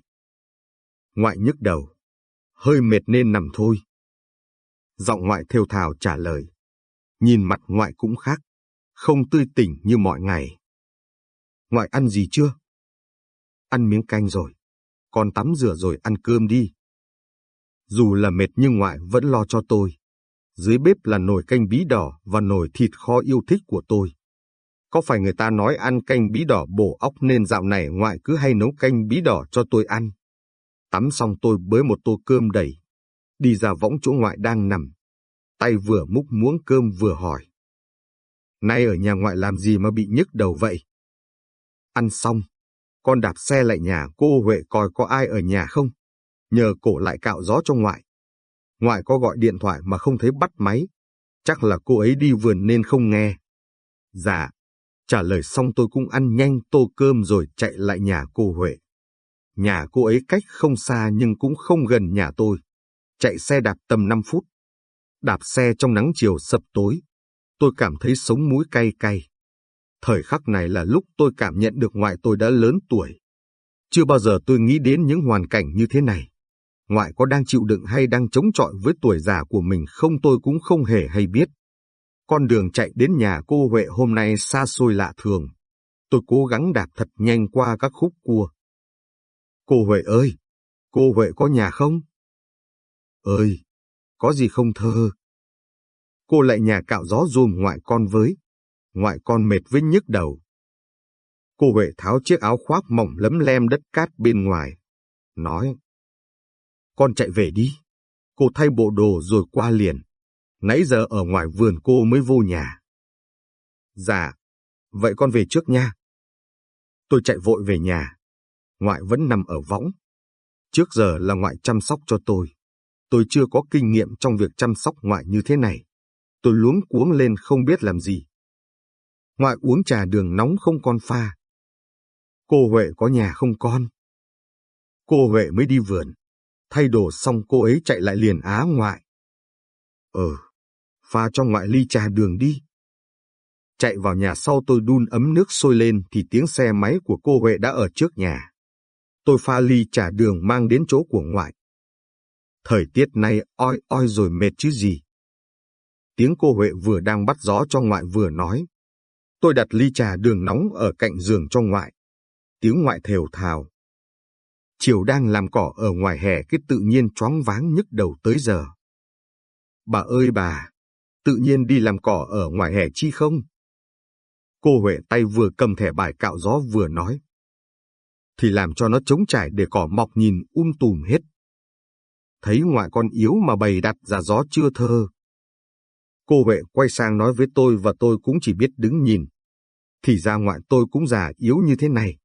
Ngoại nhức đầu. Hơi mệt nên nằm thôi. Giọng ngoại thều thào trả lời. Nhìn mặt ngoại cũng khác. Không tươi tỉnh như mọi ngày. Ngoại ăn gì chưa? Ăn miếng canh rồi. Con tắm rửa rồi ăn cơm đi. Dù là mệt nhưng ngoại vẫn lo cho tôi. Dưới bếp là nồi canh bí đỏ và nồi thịt kho yêu thích của tôi. Có phải người ta nói ăn canh bí đỏ bổ óc nên dạo này ngoại cứ hay nấu canh bí đỏ cho tôi ăn. Tắm xong tôi bới một tô cơm đầy, đi ra võng chỗ ngoại đang nằm. Tay vừa múc muỗng cơm vừa hỏi. Nay ở nhà ngoại làm gì mà bị nhức đầu vậy? Ăn xong, con đạp xe lại nhà cô Huệ coi có ai ở nhà không. Nhờ cổ lại cạo gió cho ngoại. Ngoại có gọi điện thoại mà không thấy bắt máy. Chắc là cô ấy đi vườn nên không nghe. Dạ, Trả lời xong tôi cũng ăn nhanh tô cơm rồi chạy lại nhà cô Huệ. Nhà cô ấy cách không xa nhưng cũng không gần nhà tôi. Chạy xe đạp tầm 5 phút. Đạp xe trong nắng chiều sập tối. Tôi cảm thấy sống mũi cay cay. Thời khắc này là lúc tôi cảm nhận được ngoại tôi đã lớn tuổi. Chưa bao giờ tôi nghĩ đến những hoàn cảnh như thế này. Ngoại có đang chịu đựng hay đang chống chọi với tuổi già của mình không tôi cũng không hề hay biết. Con đường chạy đến nhà cô Huệ hôm nay xa xôi lạ thường. Tôi cố gắng đạp thật nhanh qua các khúc cua. Cô Huệ ơi! Cô Huệ có nhà không? Ơi! Có gì không thơ? Cô lại nhà cạo gió dùm ngoại con với. Ngoại con mệt với nhức đầu. Cô Huệ tháo chiếc áo khoác mỏng lấm lem đất cát bên ngoài. Nói. Con chạy về đi. Cô thay bộ đồ rồi qua liền. Nãy giờ ở ngoài vườn cô mới vô nhà. Dạ. Vậy con về trước nha. Tôi chạy vội về nhà. Ngoại vẫn nằm ở võng. Trước giờ là ngoại chăm sóc cho tôi. Tôi chưa có kinh nghiệm trong việc chăm sóc ngoại như thế này. Tôi luống cuống lên không biết làm gì. Ngoại uống trà đường nóng không con pha. Cô Huệ có nhà không con? Cô Huệ mới đi vườn. Thay đồ xong cô ấy chạy lại liền á ngoại. Ờ, pha cho ngoại ly trà đường đi. Chạy vào nhà sau tôi đun ấm nước sôi lên thì tiếng xe máy của cô Huệ đã ở trước nhà. Tôi pha ly trà đường mang đến chỗ của ngoại. Thời tiết này oi oi rồi mệt chứ gì. Tiếng cô Huệ vừa đang bắt gió cho ngoại vừa nói. Tôi đặt ly trà đường nóng ở cạnh giường cho ngoại. Tiếng ngoại thều thào. Chiều đang làm cỏ ở ngoài hè cái tự nhiên choáng váng nhức đầu tới giờ. Bà ơi bà, tự nhiên đi làm cỏ ở ngoài hè chi không? Cô Huệ tay vừa cầm thẻ bài cạo gió vừa nói. Thì làm cho nó trống trải để cỏ mọc nhìn um tùm hết. Thấy ngoại con yếu mà bày đặt ra gió chưa thơ. Cô Huệ quay sang nói với tôi và tôi cũng chỉ biết đứng nhìn. Thì ra ngoại tôi cũng già yếu như thế này.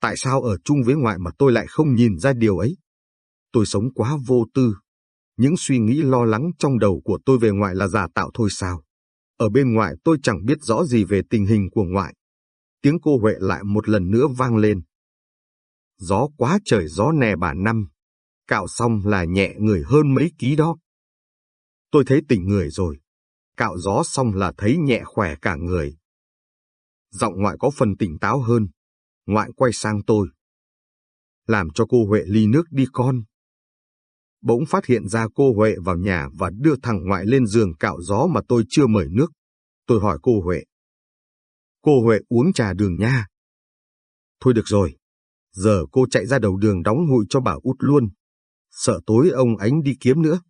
Tại sao ở chung với ngoại mà tôi lại không nhìn ra điều ấy? Tôi sống quá vô tư. Những suy nghĩ lo lắng trong đầu của tôi về ngoại là giả tạo thôi sao? Ở bên ngoại tôi chẳng biết rõ gì về tình hình của ngoại. Tiếng cô Huệ lại một lần nữa vang lên. Gió quá trời gió nè bà năm. Cạo xong là nhẹ người hơn mấy ký đó. Tôi thấy tỉnh người rồi. Cạo gió xong là thấy nhẹ khỏe cả người. Giọng ngoại có phần tỉnh táo hơn. Ngoại quay sang tôi. Làm cho cô Huệ ly nước đi con. Bỗng phát hiện ra cô Huệ vào nhà và đưa thằng ngoại lên giường cạo gió mà tôi chưa mời nước. Tôi hỏi cô Huệ. Cô Huệ uống trà đường nha. Thôi được rồi. Giờ cô chạy ra đầu đường đóng hụi cho bà út luôn. Sợ tối ông ánh đi kiếm nữa.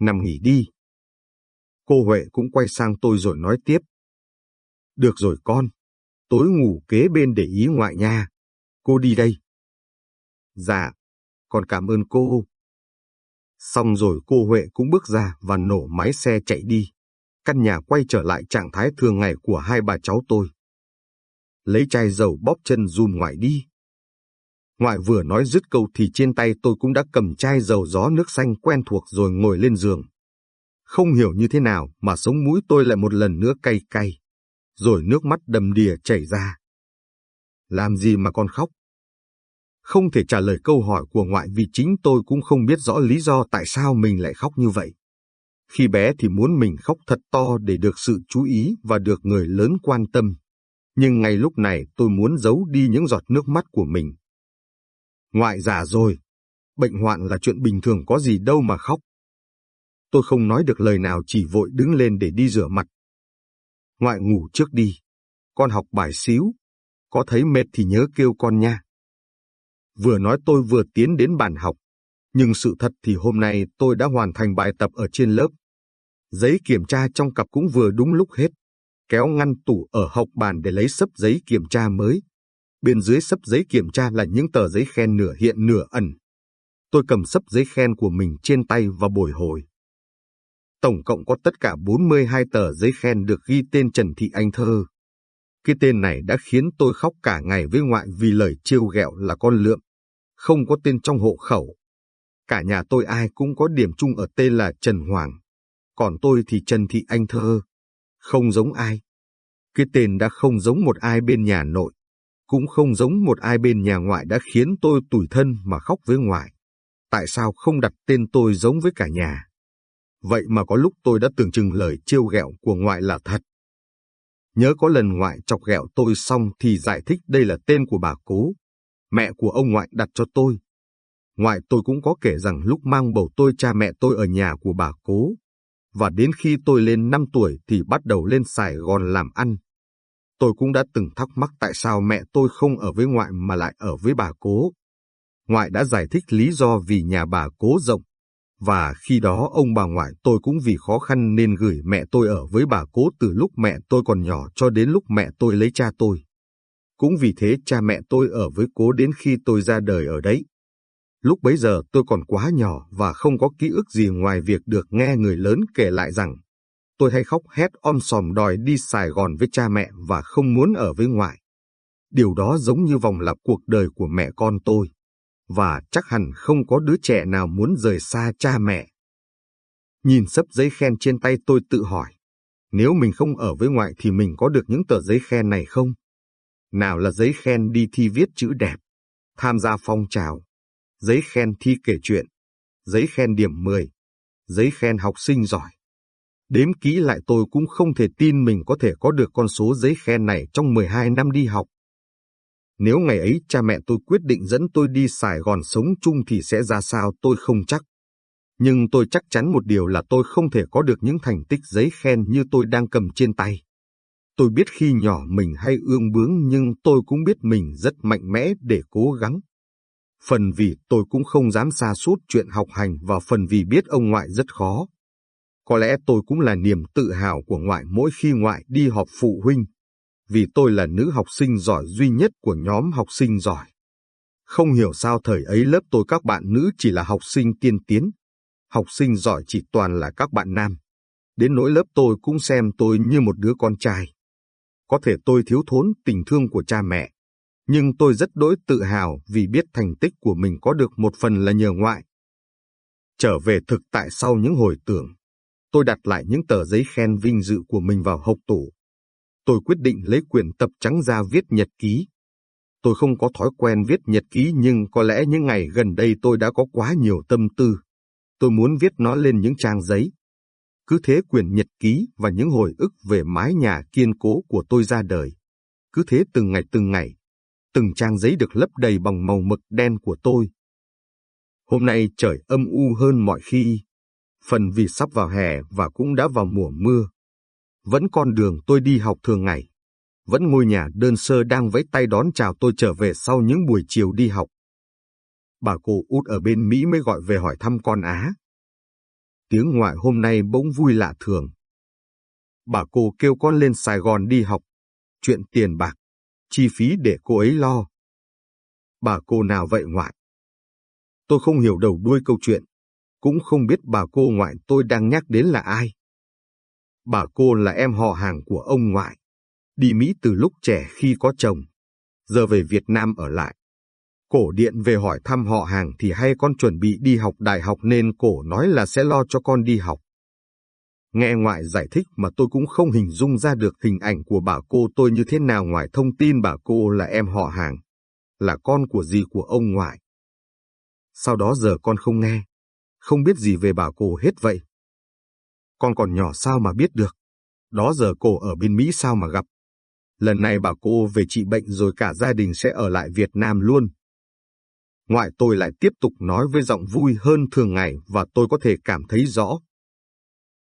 Nằm nghỉ đi. Cô Huệ cũng quay sang tôi rồi nói tiếp. Được rồi con, tối ngủ kế bên để ý ngoại nha. Cô đi đây. Dạ, con cảm ơn cô. Xong rồi cô Huệ cũng bước ra và nổ máy xe chạy đi. Căn nhà quay trở lại trạng thái thường ngày của hai bà cháu tôi. Lấy chai dầu bóp chân dùm ngoại đi. Ngoại vừa nói dứt câu thì trên tay tôi cũng đã cầm chai dầu gió nước xanh quen thuộc rồi ngồi lên giường. Không hiểu như thế nào mà sống mũi tôi lại một lần nữa cay cay rồi nước mắt đầm đìa chảy ra. Làm gì mà con khóc? Không thể trả lời câu hỏi của ngoại vì chính tôi cũng không biết rõ lý do tại sao mình lại khóc như vậy. Khi bé thì muốn mình khóc thật to để được sự chú ý và được người lớn quan tâm. Nhưng ngay lúc này tôi muốn giấu đi những giọt nước mắt của mình. Ngoại già rồi, bệnh hoạn là chuyện bình thường có gì đâu mà khóc. Tôi không nói được lời nào chỉ vội đứng lên để đi rửa mặt Ngoại ngủ trước đi. Con học bài xíu. Có thấy mệt thì nhớ kêu con nha. Vừa nói tôi vừa tiến đến bàn học. Nhưng sự thật thì hôm nay tôi đã hoàn thành bài tập ở trên lớp. Giấy kiểm tra trong cặp cũng vừa đúng lúc hết. Kéo ngăn tủ ở học bàn để lấy sấp giấy kiểm tra mới. Bên dưới sấp giấy kiểm tra là những tờ giấy khen nửa hiện nửa ẩn. Tôi cầm sấp giấy khen của mình trên tay và bồi hồi. Tổng cộng có tất cả 42 tờ giấy khen được ghi tên Trần Thị Anh Thơ. Cái tên này đã khiến tôi khóc cả ngày với ngoại vì lời trêu ghẹo là con lượm, không có tên trong hộ khẩu. Cả nhà tôi ai cũng có điểm chung ở tên là Trần Hoàng, còn tôi thì Trần Thị Anh Thơ, không giống ai. Cái tên đã không giống một ai bên nhà nội, cũng không giống một ai bên nhà ngoại đã khiến tôi tủi thân mà khóc với ngoại. Tại sao không đặt tên tôi giống với cả nhà? Vậy mà có lúc tôi đã tưởng chừng lời chiêu ghẹo của ngoại là thật. Nhớ có lần ngoại chọc ghẹo tôi xong thì giải thích đây là tên của bà cố. mẹ của ông ngoại đặt cho tôi. Ngoại tôi cũng có kể rằng lúc mang bầu tôi cha mẹ tôi ở nhà của bà cố, và đến khi tôi lên 5 tuổi thì bắt đầu lên Sài Gòn làm ăn. Tôi cũng đã từng thắc mắc tại sao mẹ tôi không ở với ngoại mà lại ở với bà cố. Ngoại đã giải thích lý do vì nhà bà cố rộng, và khi đó ông bà ngoại tôi cũng vì khó khăn nên gửi mẹ tôi ở với bà cố từ lúc mẹ tôi còn nhỏ cho đến lúc mẹ tôi lấy cha tôi. Cũng vì thế cha mẹ tôi ở với cố đến khi tôi ra đời ở đấy. Lúc bấy giờ tôi còn quá nhỏ và không có ký ức gì ngoài việc được nghe người lớn kể lại rằng tôi hay khóc hét om sòm đòi đi Sài Gòn với cha mẹ và không muốn ở với ngoại. Điều đó giống như vòng lặp cuộc đời của mẹ con tôi, và chắc hẳn không có đứa trẻ nào muốn rời xa cha mẹ. Nhìn sấp giấy khen trên tay tôi tự hỏi, nếu mình không ở với ngoại thì mình có được những tờ giấy khen này không? Nào là giấy khen đi thi viết chữ đẹp, tham gia phong trào, giấy khen thi kể chuyện, giấy khen điểm 10, giấy khen học sinh giỏi. Đếm kỹ lại tôi cũng không thể tin mình có thể có được con số giấy khen này trong 12 năm đi học. Nếu ngày ấy cha mẹ tôi quyết định dẫn tôi đi Sài Gòn sống chung thì sẽ ra sao tôi không chắc. Nhưng tôi chắc chắn một điều là tôi không thể có được những thành tích giấy khen như tôi đang cầm trên tay. Tôi biết khi nhỏ mình hay ương bướng nhưng tôi cũng biết mình rất mạnh mẽ để cố gắng. Phần vì tôi cũng không dám xa suốt chuyện học hành và phần vì biết ông ngoại rất khó. Có lẽ tôi cũng là niềm tự hào của ngoại mỗi khi ngoại đi họp phụ huynh, vì tôi là nữ học sinh giỏi duy nhất của nhóm học sinh giỏi. Không hiểu sao thời ấy lớp tôi các bạn nữ chỉ là học sinh tiên tiến, học sinh giỏi chỉ toàn là các bạn nam. Đến nỗi lớp tôi cũng xem tôi như một đứa con trai. Có thể tôi thiếu thốn tình thương của cha mẹ, nhưng tôi rất đỗi tự hào vì biết thành tích của mình có được một phần là nhờ ngoại. Trở về thực tại sau những hồi tưởng, tôi đặt lại những tờ giấy khen vinh dự của mình vào hộp tủ. Tôi quyết định lấy quyển tập trắng ra viết nhật ký. Tôi không có thói quen viết nhật ký nhưng có lẽ những ngày gần đây tôi đã có quá nhiều tâm tư. Tôi muốn viết nó lên những trang giấy. Cứ thế quyển nhật ký và những hồi ức về mái nhà kiên cố của tôi ra đời. Cứ thế từng ngày từng ngày, từng trang giấy được lấp đầy bằng màu mực đen của tôi. Hôm nay trời âm u hơn mọi khi, phần vì sắp vào hè và cũng đã vào mùa mưa. Vẫn con đường tôi đi học thường ngày, vẫn ngôi nhà đơn sơ đang vẫy tay đón chào tôi trở về sau những buổi chiều đi học. Bà cô út ở bên Mỹ mới gọi về hỏi thăm con Á. Tiếng ngoại hôm nay bỗng vui lạ thường. Bà cô kêu con lên Sài Gòn đi học. Chuyện tiền bạc, chi phí để cô ấy lo. Bà cô nào vậy ngoại? Tôi không hiểu đầu đuôi câu chuyện, cũng không biết bà cô ngoại tôi đang nhắc đến là ai. Bà cô là em họ hàng của ông ngoại, đi Mỹ từ lúc trẻ khi có chồng, giờ về Việt Nam ở lại. Cổ điện về hỏi thăm họ hàng thì hay con chuẩn bị đi học đại học nên cổ nói là sẽ lo cho con đi học. Nghe ngoại giải thích mà tôi cũng không hình dung ra được hình ảnh của bà cô tôi như thế nào ngoài thông tin bà cô là em họ hàng, là con của gì của ông ngoại. Sau đó giờ con không nghe, không biết gì về bà cô hết vậy. Con còn nhỏ sao mà biết được, đó giờ cô ở bên Mỹ sao mà gặp. Lần này bảo cô về trị bệnh rồi cả gia đình sẽ ở lại Việt Nam luôn. Ngoại tôi lại tiếp tục nói với giọng vui hơn thường ngày và tôi có thể cảm thấy rõ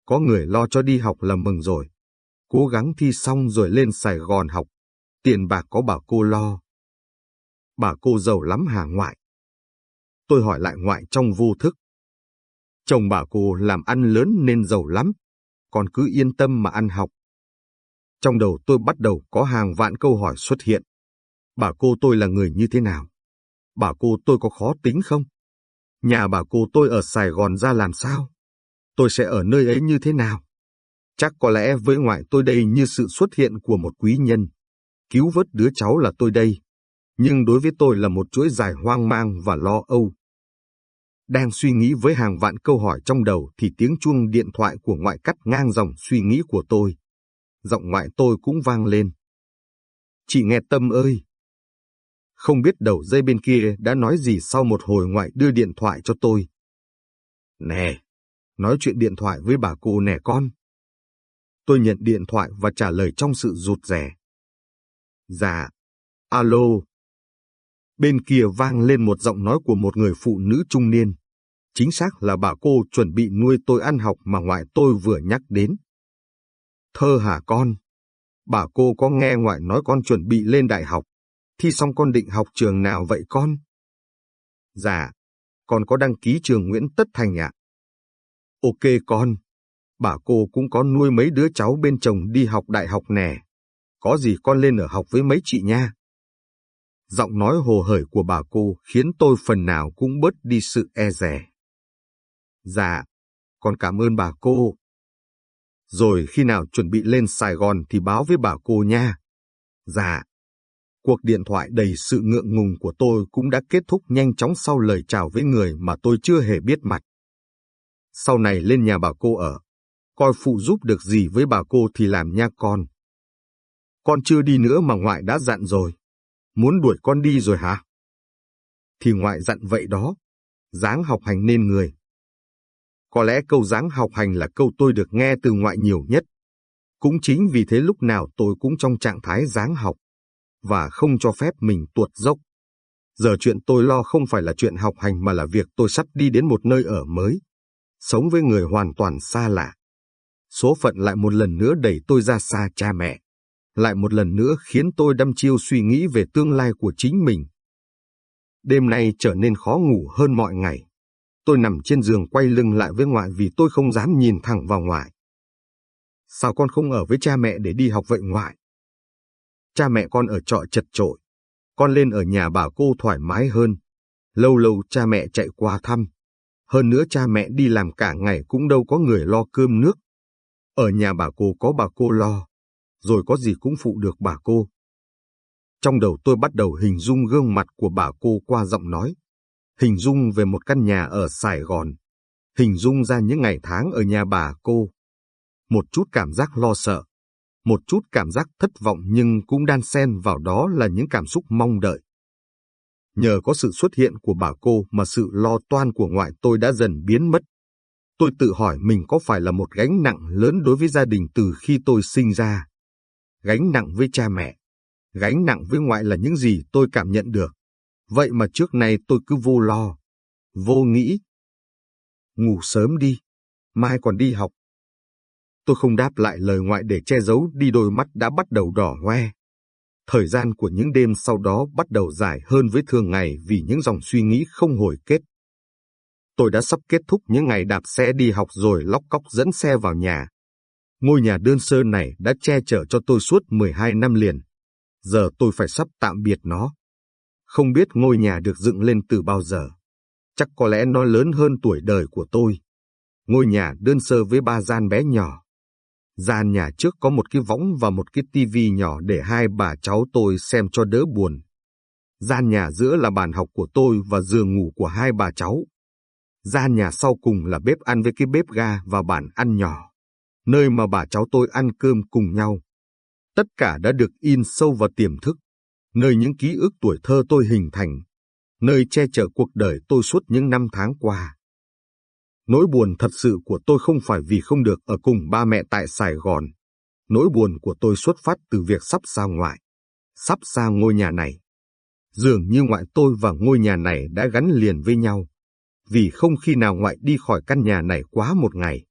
có người lo cho đi học là mừng rồi. Cố gắng thi xong rồi lên Sài Gòn học. Tiền bạc có bảo cô lo. Bà cô giàu lắm hả ngoại? Tôi hỏi lại ngoại trong vô thức. Chồng bà cô làm ăn lớn nên giàu lắm, còn cứ yên tâm mà ăn học. Trong đầu tôi bắt đầu có hàng vạn câu hỏi xuất hiện. Bà cô tôi là người như thế nào? Bà cô tôi có khó tính không? Nhà bà cô tôi ở Sài Gòn ra làm sao? tôi sẽ ở nơi ấy như thế nào? Chắc có lẽ với ngoại tôi đây như sự xuất hiện của một quý nhân. Cứu vớt đứa cháu là tôi đây. Nhưng đối với tôi là một chuỗi dài hoang mang và lo âu. Đang suy nghĩ với hàng vạn câu hỏi trong đầu thì tiếng chuông điện thoại của ngoại cắt ngang dòng suy nghĩ của tôi. Giọng ngoại tôi cũng vang lên. Chị nghe tâm ơi! Không biết đầu dây bên kia đã nói gì sau một hồi ngoại đưa điện thoại cho tôi. Nè! nói chuyện điện thoại với bà cô nè con. Tôi nhận điện thoại và trả lời trong sự rụt rè. Dạ, alo. Bên kia vang lên một giọng nói của một người phụ nữ trung niên. Chính xác là bà cô chuẩn bị nuôi tôi ăn học mà ngoại tôi vừa nhắc đến. Thơ hả con? Bà cô có nghe ngoại nói con chuẩn bị lên đại học. Thi xong con định học trường nào vậy con? Dạ, con có đăng ký trường Nguyễn Tất Thành ạ. Ok con, bà cô cũng có nuôi mấy đứa cháu bên chồng đi học đại học nè. Có gì con lên ở học với mấy chị nha. Giọng nói hồ hởi của bà cô khiến tôi phần nào cũng bớt đi sự e rè. Dạ, con cảm ơn bà cô. Rồi khi nào chuẩn bị lên Sài Gòn thì báo với bà cô nha. Dạ. Cuộc điện thoại đầy sự ngượng ngùng của tôi cũng đã kết thúc nhanh chóng sau lời chào với người mà tôi chưa hề biết mặt. Sau này lên nhà bà cô ở, coi phụ giúp được gì với bà cô thì làm nha con. Con chưa đi nữa mà ngoại đã dặn rồi. Muốn đuổi con đi rồi hả? Thì ngoại dặn vậy đó. dáng học hành nên người. Có lẽ câu dáng học hành là câu tôi được nghe từ ngoại nhiều nhất. Cũng chính vì thế lúc nào tôi cũng trong trạng thái dáng học, và không cho phép mình tuột dốc. Giờ chuyện tôi lo không phải là chuyện học hành mà là việc tôi sắp đi đến một nơi ở mới, sống với người hoàn toàn xa lạ. Số phận lại một lần nữa đẩy tôi ra xa cha mẹ, lại một lần nữa khiến tôi đâm chiêu suy nghĩ về tương lai của chính mình. Đêm nay trở nên khó ngủ hơn mọi ngày. Tôi nằm trên giường quay lưng lại với ngoại vì tôi không dám nhìn thẳng vào ngoại. Sao con không ở với cha mẹ để đi học vậy ngoại? Cha mẹ con ở trọ chật trội. Con lên ở nhà bà cô thoải mái hơn. Lâu lâu cha mẹ chạy qua thăm. Hơn nữa cha mẹ đi làm cả ngày cũng đâu có người lo cơm nước. Ở nhà bà cô có bà cô lo. Rồi có gì cũng phụ được bà cô. Trong đầu tôi bắt đầu hình dung gương mặt của bà cô qua giọng nói hình dung về một căn nhà ở Sài Gòn, hình dung ra những ngày tháng ở nhà bà cô. Một chút cảm giác lo sợ, một chút cảm giác thất vọng nhưng cũng đan xen vào đó là những cảm xúc mong đợi. Nhờ có sự xuất hiện của bà cô mà sự lo toan của ngoại tôi đã dần biến mất. Tôi tự hỏi mình có phải là một gánh nặng lớn đối với gia đình từ khi tôi sinh ra. Gánh nặng với cha mẹ, gánh nặng với ngoại là những gì tôi cảm nhận được. Vậy mà trước này tôi cứ vô lo, vô nghĩ. Ngủ sớm đi, mai còn đi học. Tôi không đáp lại lời ngoại để che giấu đi đôi mắt đã bắt đầu đỏ hoe. Thời gian của những đêm sau đó bắt đầu dài hơn với thường ngày vì những dòng suy nghĩ không hồi kết. Tôi đã sắp kết thúc những ngày đạp xe đi học rồi lóc cóc dẫn xe vào nhà. Ngôi nhà đơn sơ này đã che chở cho tôi suốt 12 năm liền. Giờ tôi phải sắp tạm biệt nó. Không biết ngôi nhà được dựng lên từ bao giờ. Chắc có lẽ nó lớn hơn tuổi đời của tôi. Ngôi nhà đơn sơ với ba gian bé nhỏ. Gian nhà trước có một cái võng và một cái tivi nhỏ để hai bà cháu tôi xem cho đỡ buồn. Gian nhà giữa là bàn học của tôi và giường ngủ của hai bà cháu. Gian nhà sau cùng là bếp ăn với cái bếp ga và bàn ăn nhỏ, nơi mà bà cháu tôi ăn cơm cùng nhau. Tất cả đã được in sâu vào tiềm thức nơi những ký ức tuổi thơ tôi hình thành, nơi che chở cuộc đời tôi suốt những năm tháng qua. Nỗi buồn thật sự của tôi không phải vì không được ở cùng ba mẹ tại Sài Gòn. Nỗi buồn của tôi xuất phát từ việc sắp xa ngoại, sắp xa ngôi nhà này. Dường như ngoại tôi và ngôi nhà này đã gắn liền với nhau, vì không khi nào ngoại đi khỏi căn nhà này quá một ngày.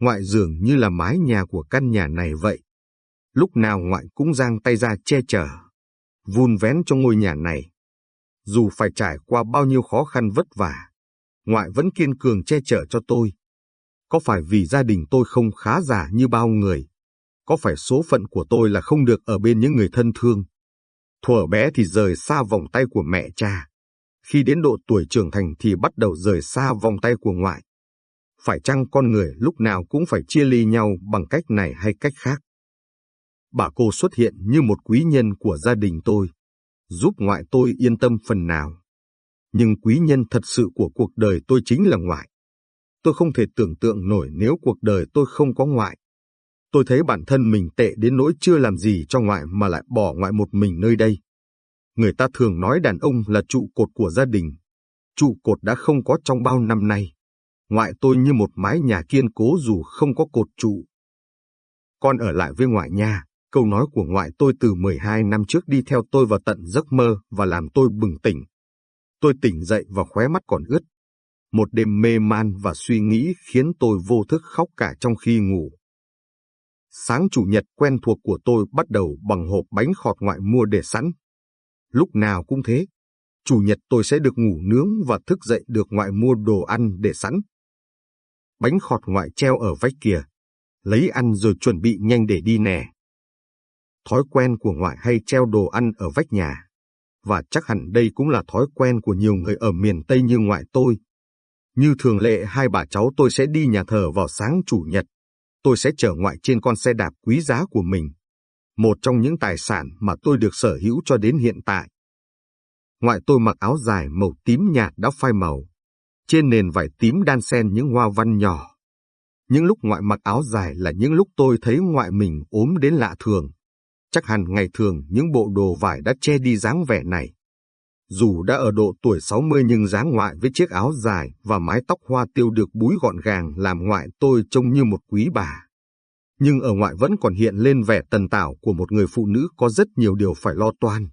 Ngoại dường như là mái nhà của căn nhà này vậy. Lúc nào ngoại cũng giang tay ra che chở vun vén cho ngôi nhà này. Dù phải trải qua bao nhiêu khó khăn vất vả, ngoại vẫn kiên cường che chở cho tôi. Có phải vì gia đình tôi không khá giả như bao người? Có phải số phận của tôi là không được ở bên những người thân thương? Thuở bé thì rời xa vòng tay của mẹ cha. Khi đến độ tuổi trưởng thành thì bắt đầu rời xa vòng tay của ngoại. Phải chăng con người lúc nào cũng phải chia ly nhau bằng cách này hay cách khác? bà cô xuất hiện như một quý nhân của gia đình tôi, giúp ngoại tôi yên tâm phần nào. Nhưng quý nhân thật sự của cuộc đời tôi chính là ngoại. Tôi không thể tưởng tượng nổi nếu cuộc đời tôi không có ngoại. Tôi thấy bản thân mình tệ đến nỗi chưa làm gì cho ngoại mà lại bỏ ngoại một mình nơi đây. Người ta thường nói đàn ông là trụ cột của gia đình. Trụ cột đã không có trong bao năm nay. Ngoại tôi như một mái nhà kiên cố dù không có cột trụ. Con ở lại với ngoại nhà. câu nói của ngoại tôi từ 12 năm trước đi theo tôi vào tận giấc mơ và làm tôi bừng tỉnh. Tôi tỉnh dậy và khóe mắt còn ướt. Một đêm mê man và suy nghĩ khiến tôi vô thức khóc cả trong khi ngủ. Sáng chủ nhật quen thuộc của tôi bắt đầu bằng hộp bánh khọt ngoại mua để sẵn. Lúc nào cũng thế. Chủ nhật tôi sẽ được ngủ nướng và thức dậy được ngoại mua đồ ăn để sẵn. Bánh khọt ngoại treo ở vách kia. Lấy ăn rồi chuẩn bị nhanh để đi nè. Thói quen của ngoại hay treo đồ ăn ở vách nhà. Và chắc hẳn đây cũng là thói quen của nhiều người ở miền Tây như ngoại tôi. Như thường lệ hai bà cháu tôi sẽ đi nhà thờ vào sáng chủ nhật. Tôi sẽ chở ngoại trên con xe đạp quý giá của mình. Một trong những tài sản mà tôi được sở hữu cho đến hiện tại. Ngoại tôi mặc áo dài màu tím nhạt đã phai màu. Trên nền vải tím đan xen những hoa văn nhỏ. Những lúc ngoại mặc áo dài là những lúc tôi thấy ngoại mình ốm đến lạ thường. Chắc hẳn ngày thường những bộ đồ vải đã che đi dáng vẻ này. Dù đã ở độ tuổi 60 nhưng dáng ngoại với chiếc áo dài và mái tóc hoa tiêu được búi gọn gàng làm ngoại tôi trông như một quý bà. Nhưng ở ngoại vẫn còn hiện lên vẻ tần tảo của một người phụ nữ có rất nhiều điều phải lo toan.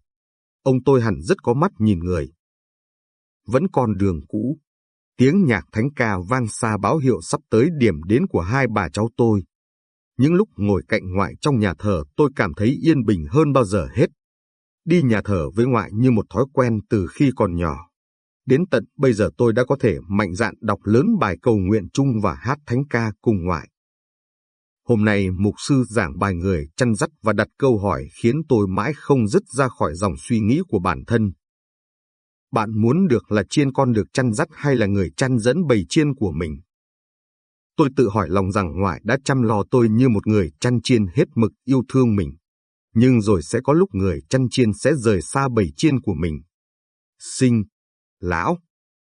Ông tôi hẳn rất có mắt nhìn người. Vẫn còn đường cũ. Tiếng nhạc thánh ca vang xa báo hiệu sắp tới điểm đến của hai bà cháu tôi. Những lúc ngồi cạnh ngoại trong nhà thờ, tôi cảm thấy yên bình hơn bao giờ hết. Đi nhà thờ với ngoại như một thói quen từ khi còn nhỏ. Đến tận bây giờ tôi đã có thể mạnh dạn đọc lớn bài cầu nguyện chung và hát thánh ca cùng ngoại. Hôm nay, mục sư giảng bài người chăn dắt và đặt câu hỏi khiến tôi mãi không dứt ra khỏi dòng suy nghĩ của bản thân. Bạn muốn được là chiên con được chăn dắt hay là người chăn dẫn bầy chiên của mình? Tôi tự hỏi lòng rằng ngoại đã chăm lo tôi như một người chăn chiên hết mực yêu thương mình. Nhưng rồi sẽ có lúc người chăn chiên sẽ rời xa bầy chiên của mình. Sinh, lão,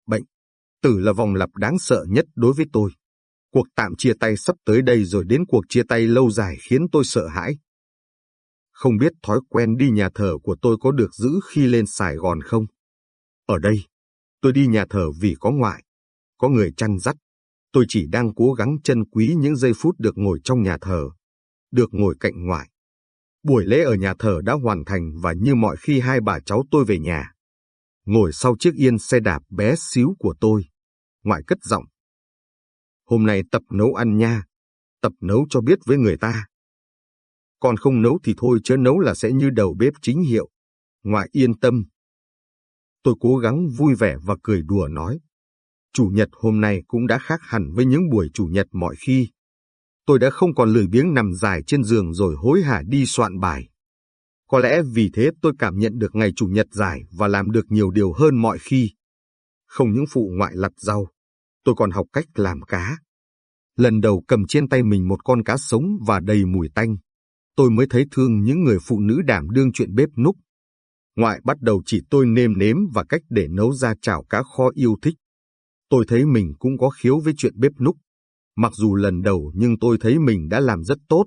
bệnh, tử là vòng lặp đáng sợ nhất đối với tôi. Cuộc tạm chia tay sắp tới đây rồi đến cuộc chia tay lâu dài khiến tôi sợ hãi. Không biết thói quen đi nhà thờ của tôi có được giữ khi lên Sài Gòn không? Ở đây, tôi đi nhà thờ vì có ngoại, có người chăn dắt. Tôi chỉ đang cố gắng trân quý những giây phút được ngồi trong nhà thờ, được ngồi cạnh ngoại. Buổi lễ ở nhà thờ đã hoàn thành và như mọi khi hai bà cháu tôi về nhà. Ngồi sau chiếc yên xe đạp bé xíu của tôi, ngoại cất giọng. Hôm nay tập nấu ăn nha, tập nấu cho biết với người ta. Còn không nấu thì thôi chớ nấu là sẽ như đầu bếp chính hiệu. Ngoại yên tâm. Tôi cố gắng vui vẻ và cười đùa nói. Chủ nhật hôm nay cũng đã khác hẳn với những buổi chủ nhật mọi khi. Tôi đã không còn lười biếng nằm dài trên giường rồi hối hả đi soạn bài. Có lẽ vì thế tôi cảm nhận được ngày chủ nhật dài và làm được nhiều điều hơn mọi khi. Không những phụ ngoại lặt rau, tôi còn học cách làm cá. Lần đầu cầm trên tay mình một con cá sống và đầy mùi tanh, tôi mới thấy thương những người phụ nữ đảm đương chuyện bếp núc. Ngoại bắt đầu chỉ tôi nêm nếm và cách để nấu ra chảo cá kho yêu thích. Tôi thấy mình cũng có khiếu với chuyện bếp núc. Mặc dù lần đầu nhưng tôi thấy mình đã làm rất tốt.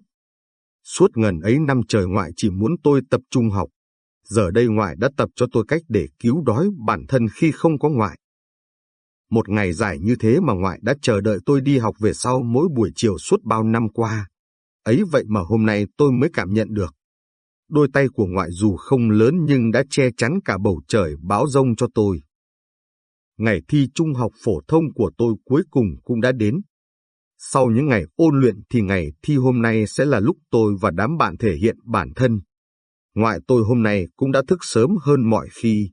Suốt ngần ấy năm trời ngoại chỉ muốn tôi tập trung học. Giờ đây ngoại đã tập cho tôi cách để cứu đói bản thân khi không có ngoại. Một ngày dài như thế mà ngoại đã chờ đợi tôi đi học về sau mỗi buổi chiều suốt bao năm qua. Ấy vậy mà hôm nay tôi mới cảm nhận được. Đôi tay của ngoại dù không lớn nhưng đã che chắn cả bầu trời báo rông cho tôi. Ngày thi trung học phổ thông của tôi cuối cùng cũng đã đến. Sau những ngày ôn luyện thì ngày thi hôm nay sẽ là lúc tôi và đám bạn thể hiện bản thân. Ngoại tôi hôm nay cũng đã thức sớm hơn mọi khi.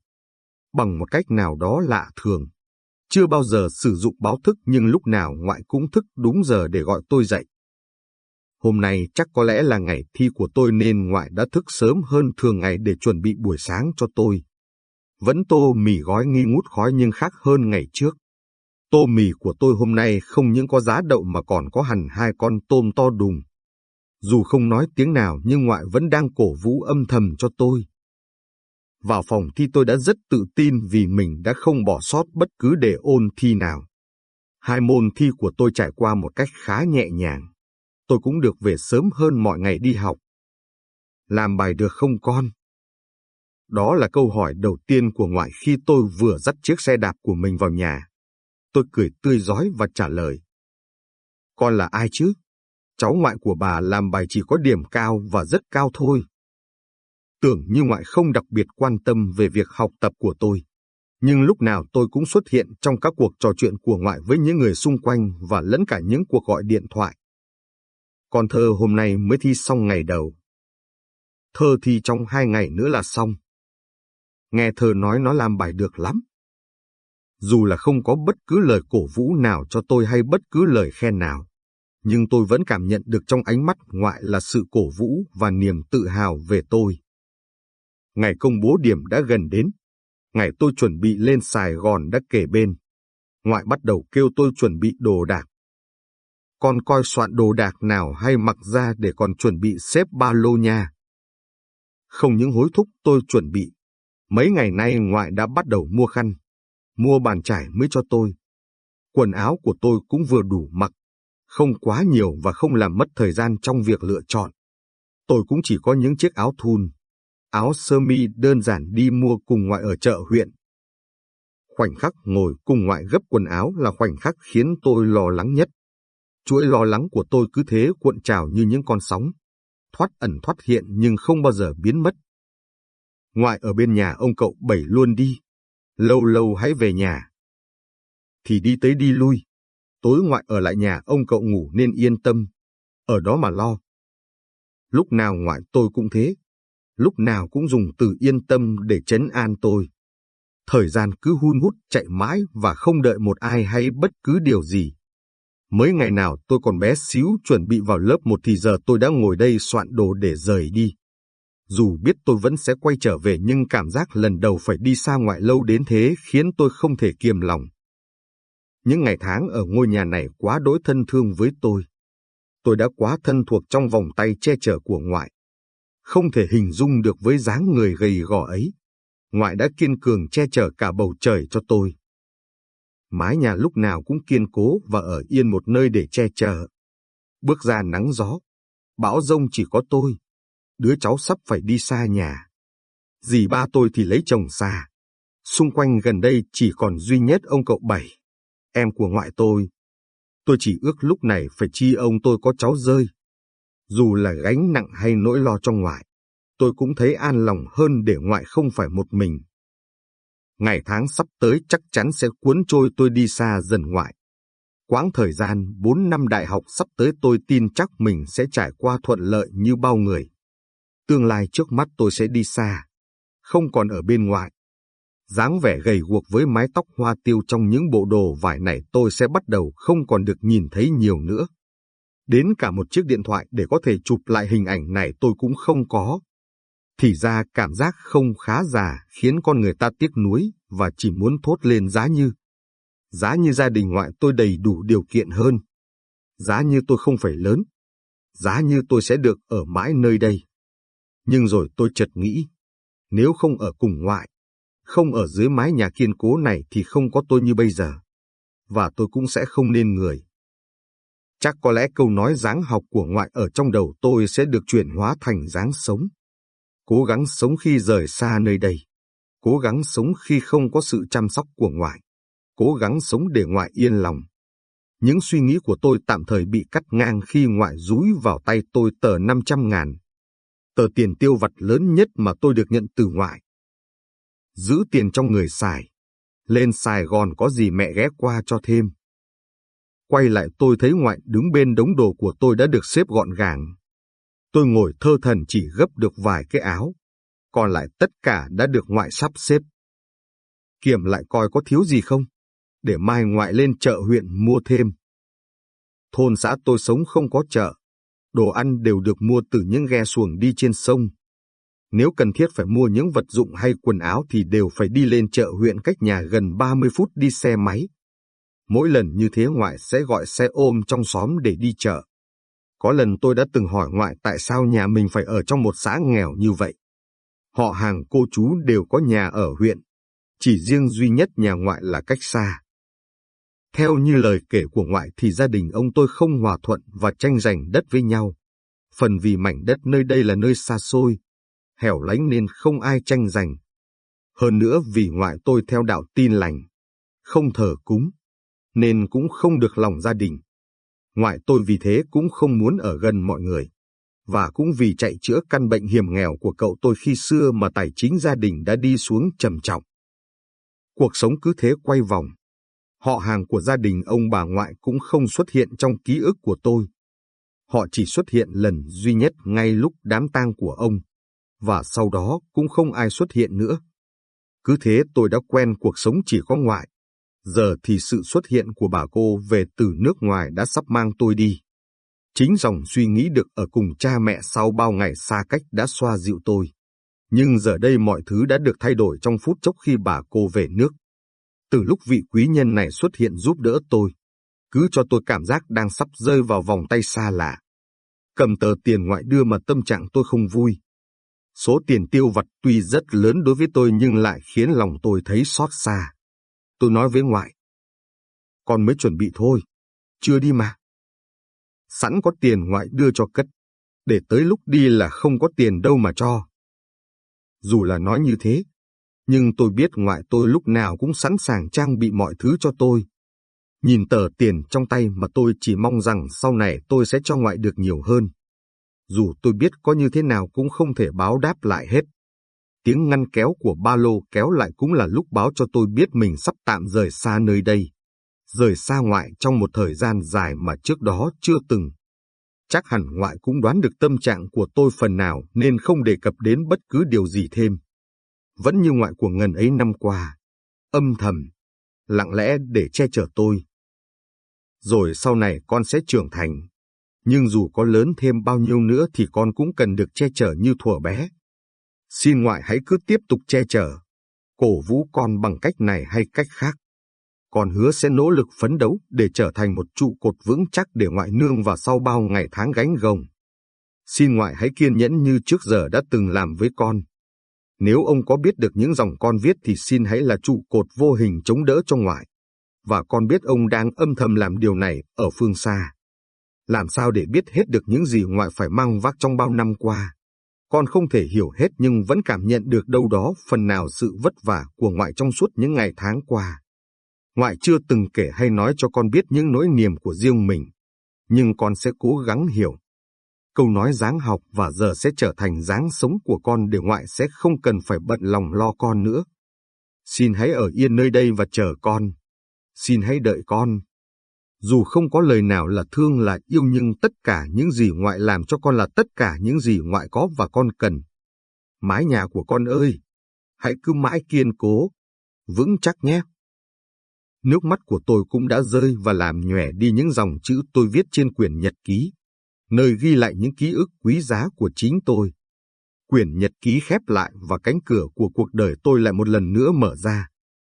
Bằng một cách nào đó lạ thường. Chưa bao giờ sử dụng báo thức nhưng lúc nào ngoại cũng thức đúng giờ để gọi tôi dậy. Hôm nay chắc có lẽ là ngày thi của tôi nên ngoại đã thức sớm hơn thường ngày để chuẩn bị buổi sáng cho tôi. Vẫn tô mì gói nghi ngút khói nhưng khác hơn ngày trước. Tô mì của tôi hôm nay không những có giá đậu mà còn có hẳn hai con tôm to đùng. Dù không nói tiếng nào nhưng ngoại vẫn đang cổ vũ âm thầm cho tôi. Vào phòng thi tôi đã rất tự tin vì mình đã không bỏ sót bất cứ đề ôn thi nào. Hai môn thi của tôi trải qua một cách khá nhẹ nhàng. Tôi cũng được về sớm hơn mọi ngày đi học. Làm bài được không con? Đó là câu hỏi đầu tiên của ngoại khi tôi vừa dắt chiếc xe đạp của mình vào nhà. Tôi cười tươi giói và trả lời. Con là ai chứ? cháu ngoại của bà làm bài chỉ có điểm cao và rất cao thôi. Tưởng như ngoại không đặc biệt quan tâm về việc học tập của tôi. Nhưng lúc nào tôi cũng xuất hiện trong các cuộc trò chuyện của ngoại với những người xung quanh và lẫn cả những cuộc gọi điện thoại còn thơ hôm nay mới thi xong ngày đầu. Thơ thi trong hai ngày nữa là xong. Nghe thơ nói nó làm bài được lắm. Dù là không có bất cứ lời cổ vũ nào cho tôi hay bất cứ lời khen nào, nhưng tôi vẫn cảm nhận được trong ánh mắt ngoại là sự cổ vũ và niềm tự hào về tôi. Ngày công bố điểm đã gần đến. Ngày tôi chuẩn bị lên Sài Gòn đã kể bên. Ngoại bắt đầu kêu tôi chuẩn bị đồ đạc. Con coi soạn đồ đạc nào hay mặc ra để còn chuẩn bị xếp ba lô nha. Không những hối thúc tôi chuẩn bị. Mấy ngày nay ngoại đã bắt đầu mua khăn, mua bàn trải mới cho tôi. Quần áo của tôi cũng vừa đủ mặc, không quá nhiều và không làm mất thời gian trong việc lựa chọn. Tôi cũng chỉ có những chiếc áo thun, áo sơ mi đơn giản đi mua cùng ngoại ở chợ huyện. Khoảnh khắc ngồi cùng ngoại gấp quần áo là khoảnh khắc khiến tôi lo lắng nhất. Chuỗi lo lắng của tôi cứ thế cuộn trào như những con sóng, thoát ẩn thoát hiện nhưng không bao giờ biến mất. Ngoại ở bên nhà ông cậu bảy luôn đi, lâu lâu hãy về nhà. Thì đi tới đi lui, tối ngoại ở lại nhà ông cậu ngủ nên yên tâm, ở đó mà lo. Lúc nào ngoại tôi cũng thế, lúc nào cũng dùng từ yên tâm để chấn an tôi. Thời gian cứ hun hút chạy mãi và không đợi một ai hay bất cứ điều gì mới ngày nào tôi còn bé xíu chuẩn bị vào lớp một thì giờ tôi đã ngồi đây soạn đồ để rời đi. Dù biết tôi vẫn sẽ quay trở về nhưng cảm giác lần đầu phải đi xa ngoại lâu đến thế khiến tôi không thể kiềm lòng. Những ngày tháng ở ngôi nhà này quá đối thân thương với tôi. Tôi đã quá thân thuộc trong vòng tay che chở của ngoại. Không thể hình dung được với dáng người gầy gò ấy. Ngoại đã kiên cường che chở cả bầu trời cho tôi. Mái nhà lúc nào cũng kiên cố và ở yên một nơi để che chở. Bước ra nắng gió, bão rông chỉ có tôi. Đứa cháu sắp phải đi xa nhà. Dì ba tôi thì lấy chồng xa. Xung quanh gần đây chỉ còn duy nhất ông cậu bảy, em của ngoại tôi. Tôi chỉ ước lúc này phải chi ông tôi có cháu rơi, dù là gánh nặng hay nỗi lo trong ngoại, tôi cũng thấy an lòng hơn để ngoại không phải một mình. Ngày tháng sắp tới chắc chắn sẽ cuốn trôi tôi đi xa dần ngoại. Quãng thời gian 4 năm đại học sắp tới tôi tin chắc mình sẽ trải qua thuận lợi như bao người. Tương lai trước mắt tôi sẽ đi xa, không còn ở bên ngoại. dáng vẻ gầy guộc với mái tóc hoa tiêu trong những bộ đồ vải này tôi sẽ bắt đầu không còn được nhìn thấy nhiều nữa. Đến cả một chiếc điện thoại để có thể chụp lại hình ảnh này tôi cũng không có. Thì ra cảm giác không khá già khiến con người ta tiếc nuối và chỉ muốn thốt lên giá như. Giá như gia đình ngoại tôi đầy đủ điều kiện hơn. Giá như tôi không phải lớn. Giá như tôi sẽ được ở mãi nơi đây. Nhưng rồi tôi chợt nghĩ, nếu không ở cùng ngoại, không ở dưới mái nhà kiên cố này thì không có tôi như bây giờ. Và tôi cũng sẽ không nên người. Chắc có lẽ câu nói dáng học của ngoại ở trong đầu tôi sẽ được chuyển hóa thành dáng sống. Cố gắng sống khi rời xa nơi đây. Cố gắng sống khi không có sự chăm sóc của ngoại. Cố gắng sống để ngoại yên lòng. Những suy nghĩ của tôi tạm thời bị cắt ngang khi ngoại rúi vào tay tôi tờ 500 ngàn. Tờ tiền tiêu vặt lớn nhất mà tôi được nhận từ ngoại. Giữ tiền trong người xài. Lên Sài Gòn có gì mẹ ghé qua cho thêm. Quay lại tôi thấy ngoại đứng bên đống đồ của tôi đã được xếp gọn gàng. Tôi ngồi thơ thần chỉ gấp được vài cái áo, còn lại tất cả đã được ngoại sắp xếp. Kiểm lại coi có thiếu gì không, để mai ngoại lên chợ huyện mua thêm. Thôn xã tôi sống không có chợ, đồ ăn đều được mua từ những ghe xuồng đi trên sông. Nếu cần thiết phải mua những vật dụng hay quần áo thì đều phải đi lên chợ huyện cách nhà gần 30 phút đi xe máy. Mỗi lần như thế ngoại sẽ gọi xe ôm trong xóm để đi chợ. Có lần tôi đã từng hỏi ngoại tại sao nhà mình phải ở trong một xã nghèo như vậy. Họ hàng cô chú đều có nhà ở huyện, chỉ riêng duy nhất nhà ngoại là cách xa. Theo như lời kể của ngoại thì gia đình ông tôi không hòa thuận và tranh giành đất với nhau. Phần vì mảnh đất nơi đây là nơi xa xôi, hẻo lánh nên không ai tranh giành. Hơn nữa vì ngoại tôi theo đạo tin lành, không thờ cúng, nên cũng không được lòng gia đình. Ngoại tôi vì thế cũng không muốn ở gần mọi người. Và cũng vì chạy chữa căn bệnh hiểm nghèo của cậu tôi khi xưa mà tài chính gia đình đã đi xuống trầm trọng. Cuộc sống cứ thế quay vòng. Họ hàng của gia đình ông bà ngoại cũng không xuất hiện trong ký ức của tôi. Họ chỉ xuất hiện lần duy nhất ngay lúc đám tang của ông, và sau đó cũng không ai xuất hiện nữa. Cứ thế tôi đã quen cuộc sống chỉ có ngoại. Giờ thì sự xuất hiện của bà cô về từ nước ngoài đã sắp mang tôi đi. Chính dòng suy nghĩ được ở cùng cha mẹ sau bao ngày xa cách đã xoa dịu tôi. Nhưng giờ đây mọi thứ đã được thay đổi trong phút chốc khi bà cô về nước. Từ lúc vị quý nhân này xuất hiện giúp đỡ tôi, cứ cho tôi cảm giác đang sắp rơi vào vòng tay xa lạ. Cầm tờ tiền ngoại đưa mà tâm trạng tôi không vui. Số tiền tiêu vặt tuy rất lớn đối với tôi nhưng lại khiến lòng tôi thấy xót xa. Tôi nói với ngoại. Con mới chuẩn bị thôi, chưa đi mà. Sẵn có tiền ngoại đưa cho cất, để tới lúc đi là không có tiền đâu mà cho. Dù là nói như thế, nhưng tôi biết ngoại tôi lúc nào cũng sẵn sàng trang bị mọi thứ cho tôi. Nhìn tờ tiền trong tay mà tôi chỉ mong rằng sau này tôi sẽ cho ngoại được nhiều hơn. Dù tôi biết có như thế nào cũng không thể báo đáp lại hết. Tiếng ngăn kéo của ba lô kéo lại cũng là lúc báo cho tôi biết mình sắp tạm rời xa nơi đây. Rời xa ngoại trong một thời gian dài mà trước đó chưa từng. Chắc hẳn ngoại cũng đoán được tâm trạng của tôi phần nào nên không đề cập đến bất cứ điều gì thêm vẫn như ngoại của ngần ấy năm qua, âm thầm, lặng lẽ để che chở tôi. Rồi sau này con sẽ trưởng thành, nhưng dù có lớn thêm bao nhiêu nữa thì con cũng cần được che chở như thuở bé. Xin ngoại hãy cứ tiếp tục che chở, cổ vũ con bằng cách này hay cách khác. Con hứa sẽ nỗ lực phấn đấu để trở thành một trụ cột vững chắc để ngoại nương vào sau bao ngày tháng gánh gồng. Xin ngoại hãy kiên nhẫn như trước giờ đã từng làm với con. Nếu ông có biết được những dòng con viết thì xin hãy là trụ cột vô hình chống đỡ cho ngoại. Và con biết ông đang âm thầm làm điều này ở phương xa. Làm sao để biết hết được những gì ngoại phải mang vác trong bao năm qua? Con không thể hiểu hết nhưng vẫn cảm nhận được đâu đó phần nào sự vất vả của ngoại trong suốt những ngày tháng qua. Ngoại chưa từng kể hay nói cho con biết những nỗi niềm của riêng mình, nhưng con sẽ cố gắng hiểu câu nói dáng học và giờ sẽ trở thành dáng sống của con để ngoại sẽ không cần phải bận lòng lo con nữa. Xin hãy ở yên nơi đây và chờ con. Xin hãy đợi con. Dù không có lời nào là thương là yêu nhưng tất cả những gì ngoại làm cho con là tất cả những gì ngoại có và con cần. Mái nhà của con ơi, hãy cứ mãi kiên cố, vững chắc nhé. Nước mắt của tôi cũng đã rơi và làm nhòe đi những dòng chữ tôi viết trên quyển nhật ký nơi ghi lại những ký ức quý giá của chính tôi. Quyển nhật ký khép lại và cánh cửa của cuộc đời tôi lại một lần nữa mở ra.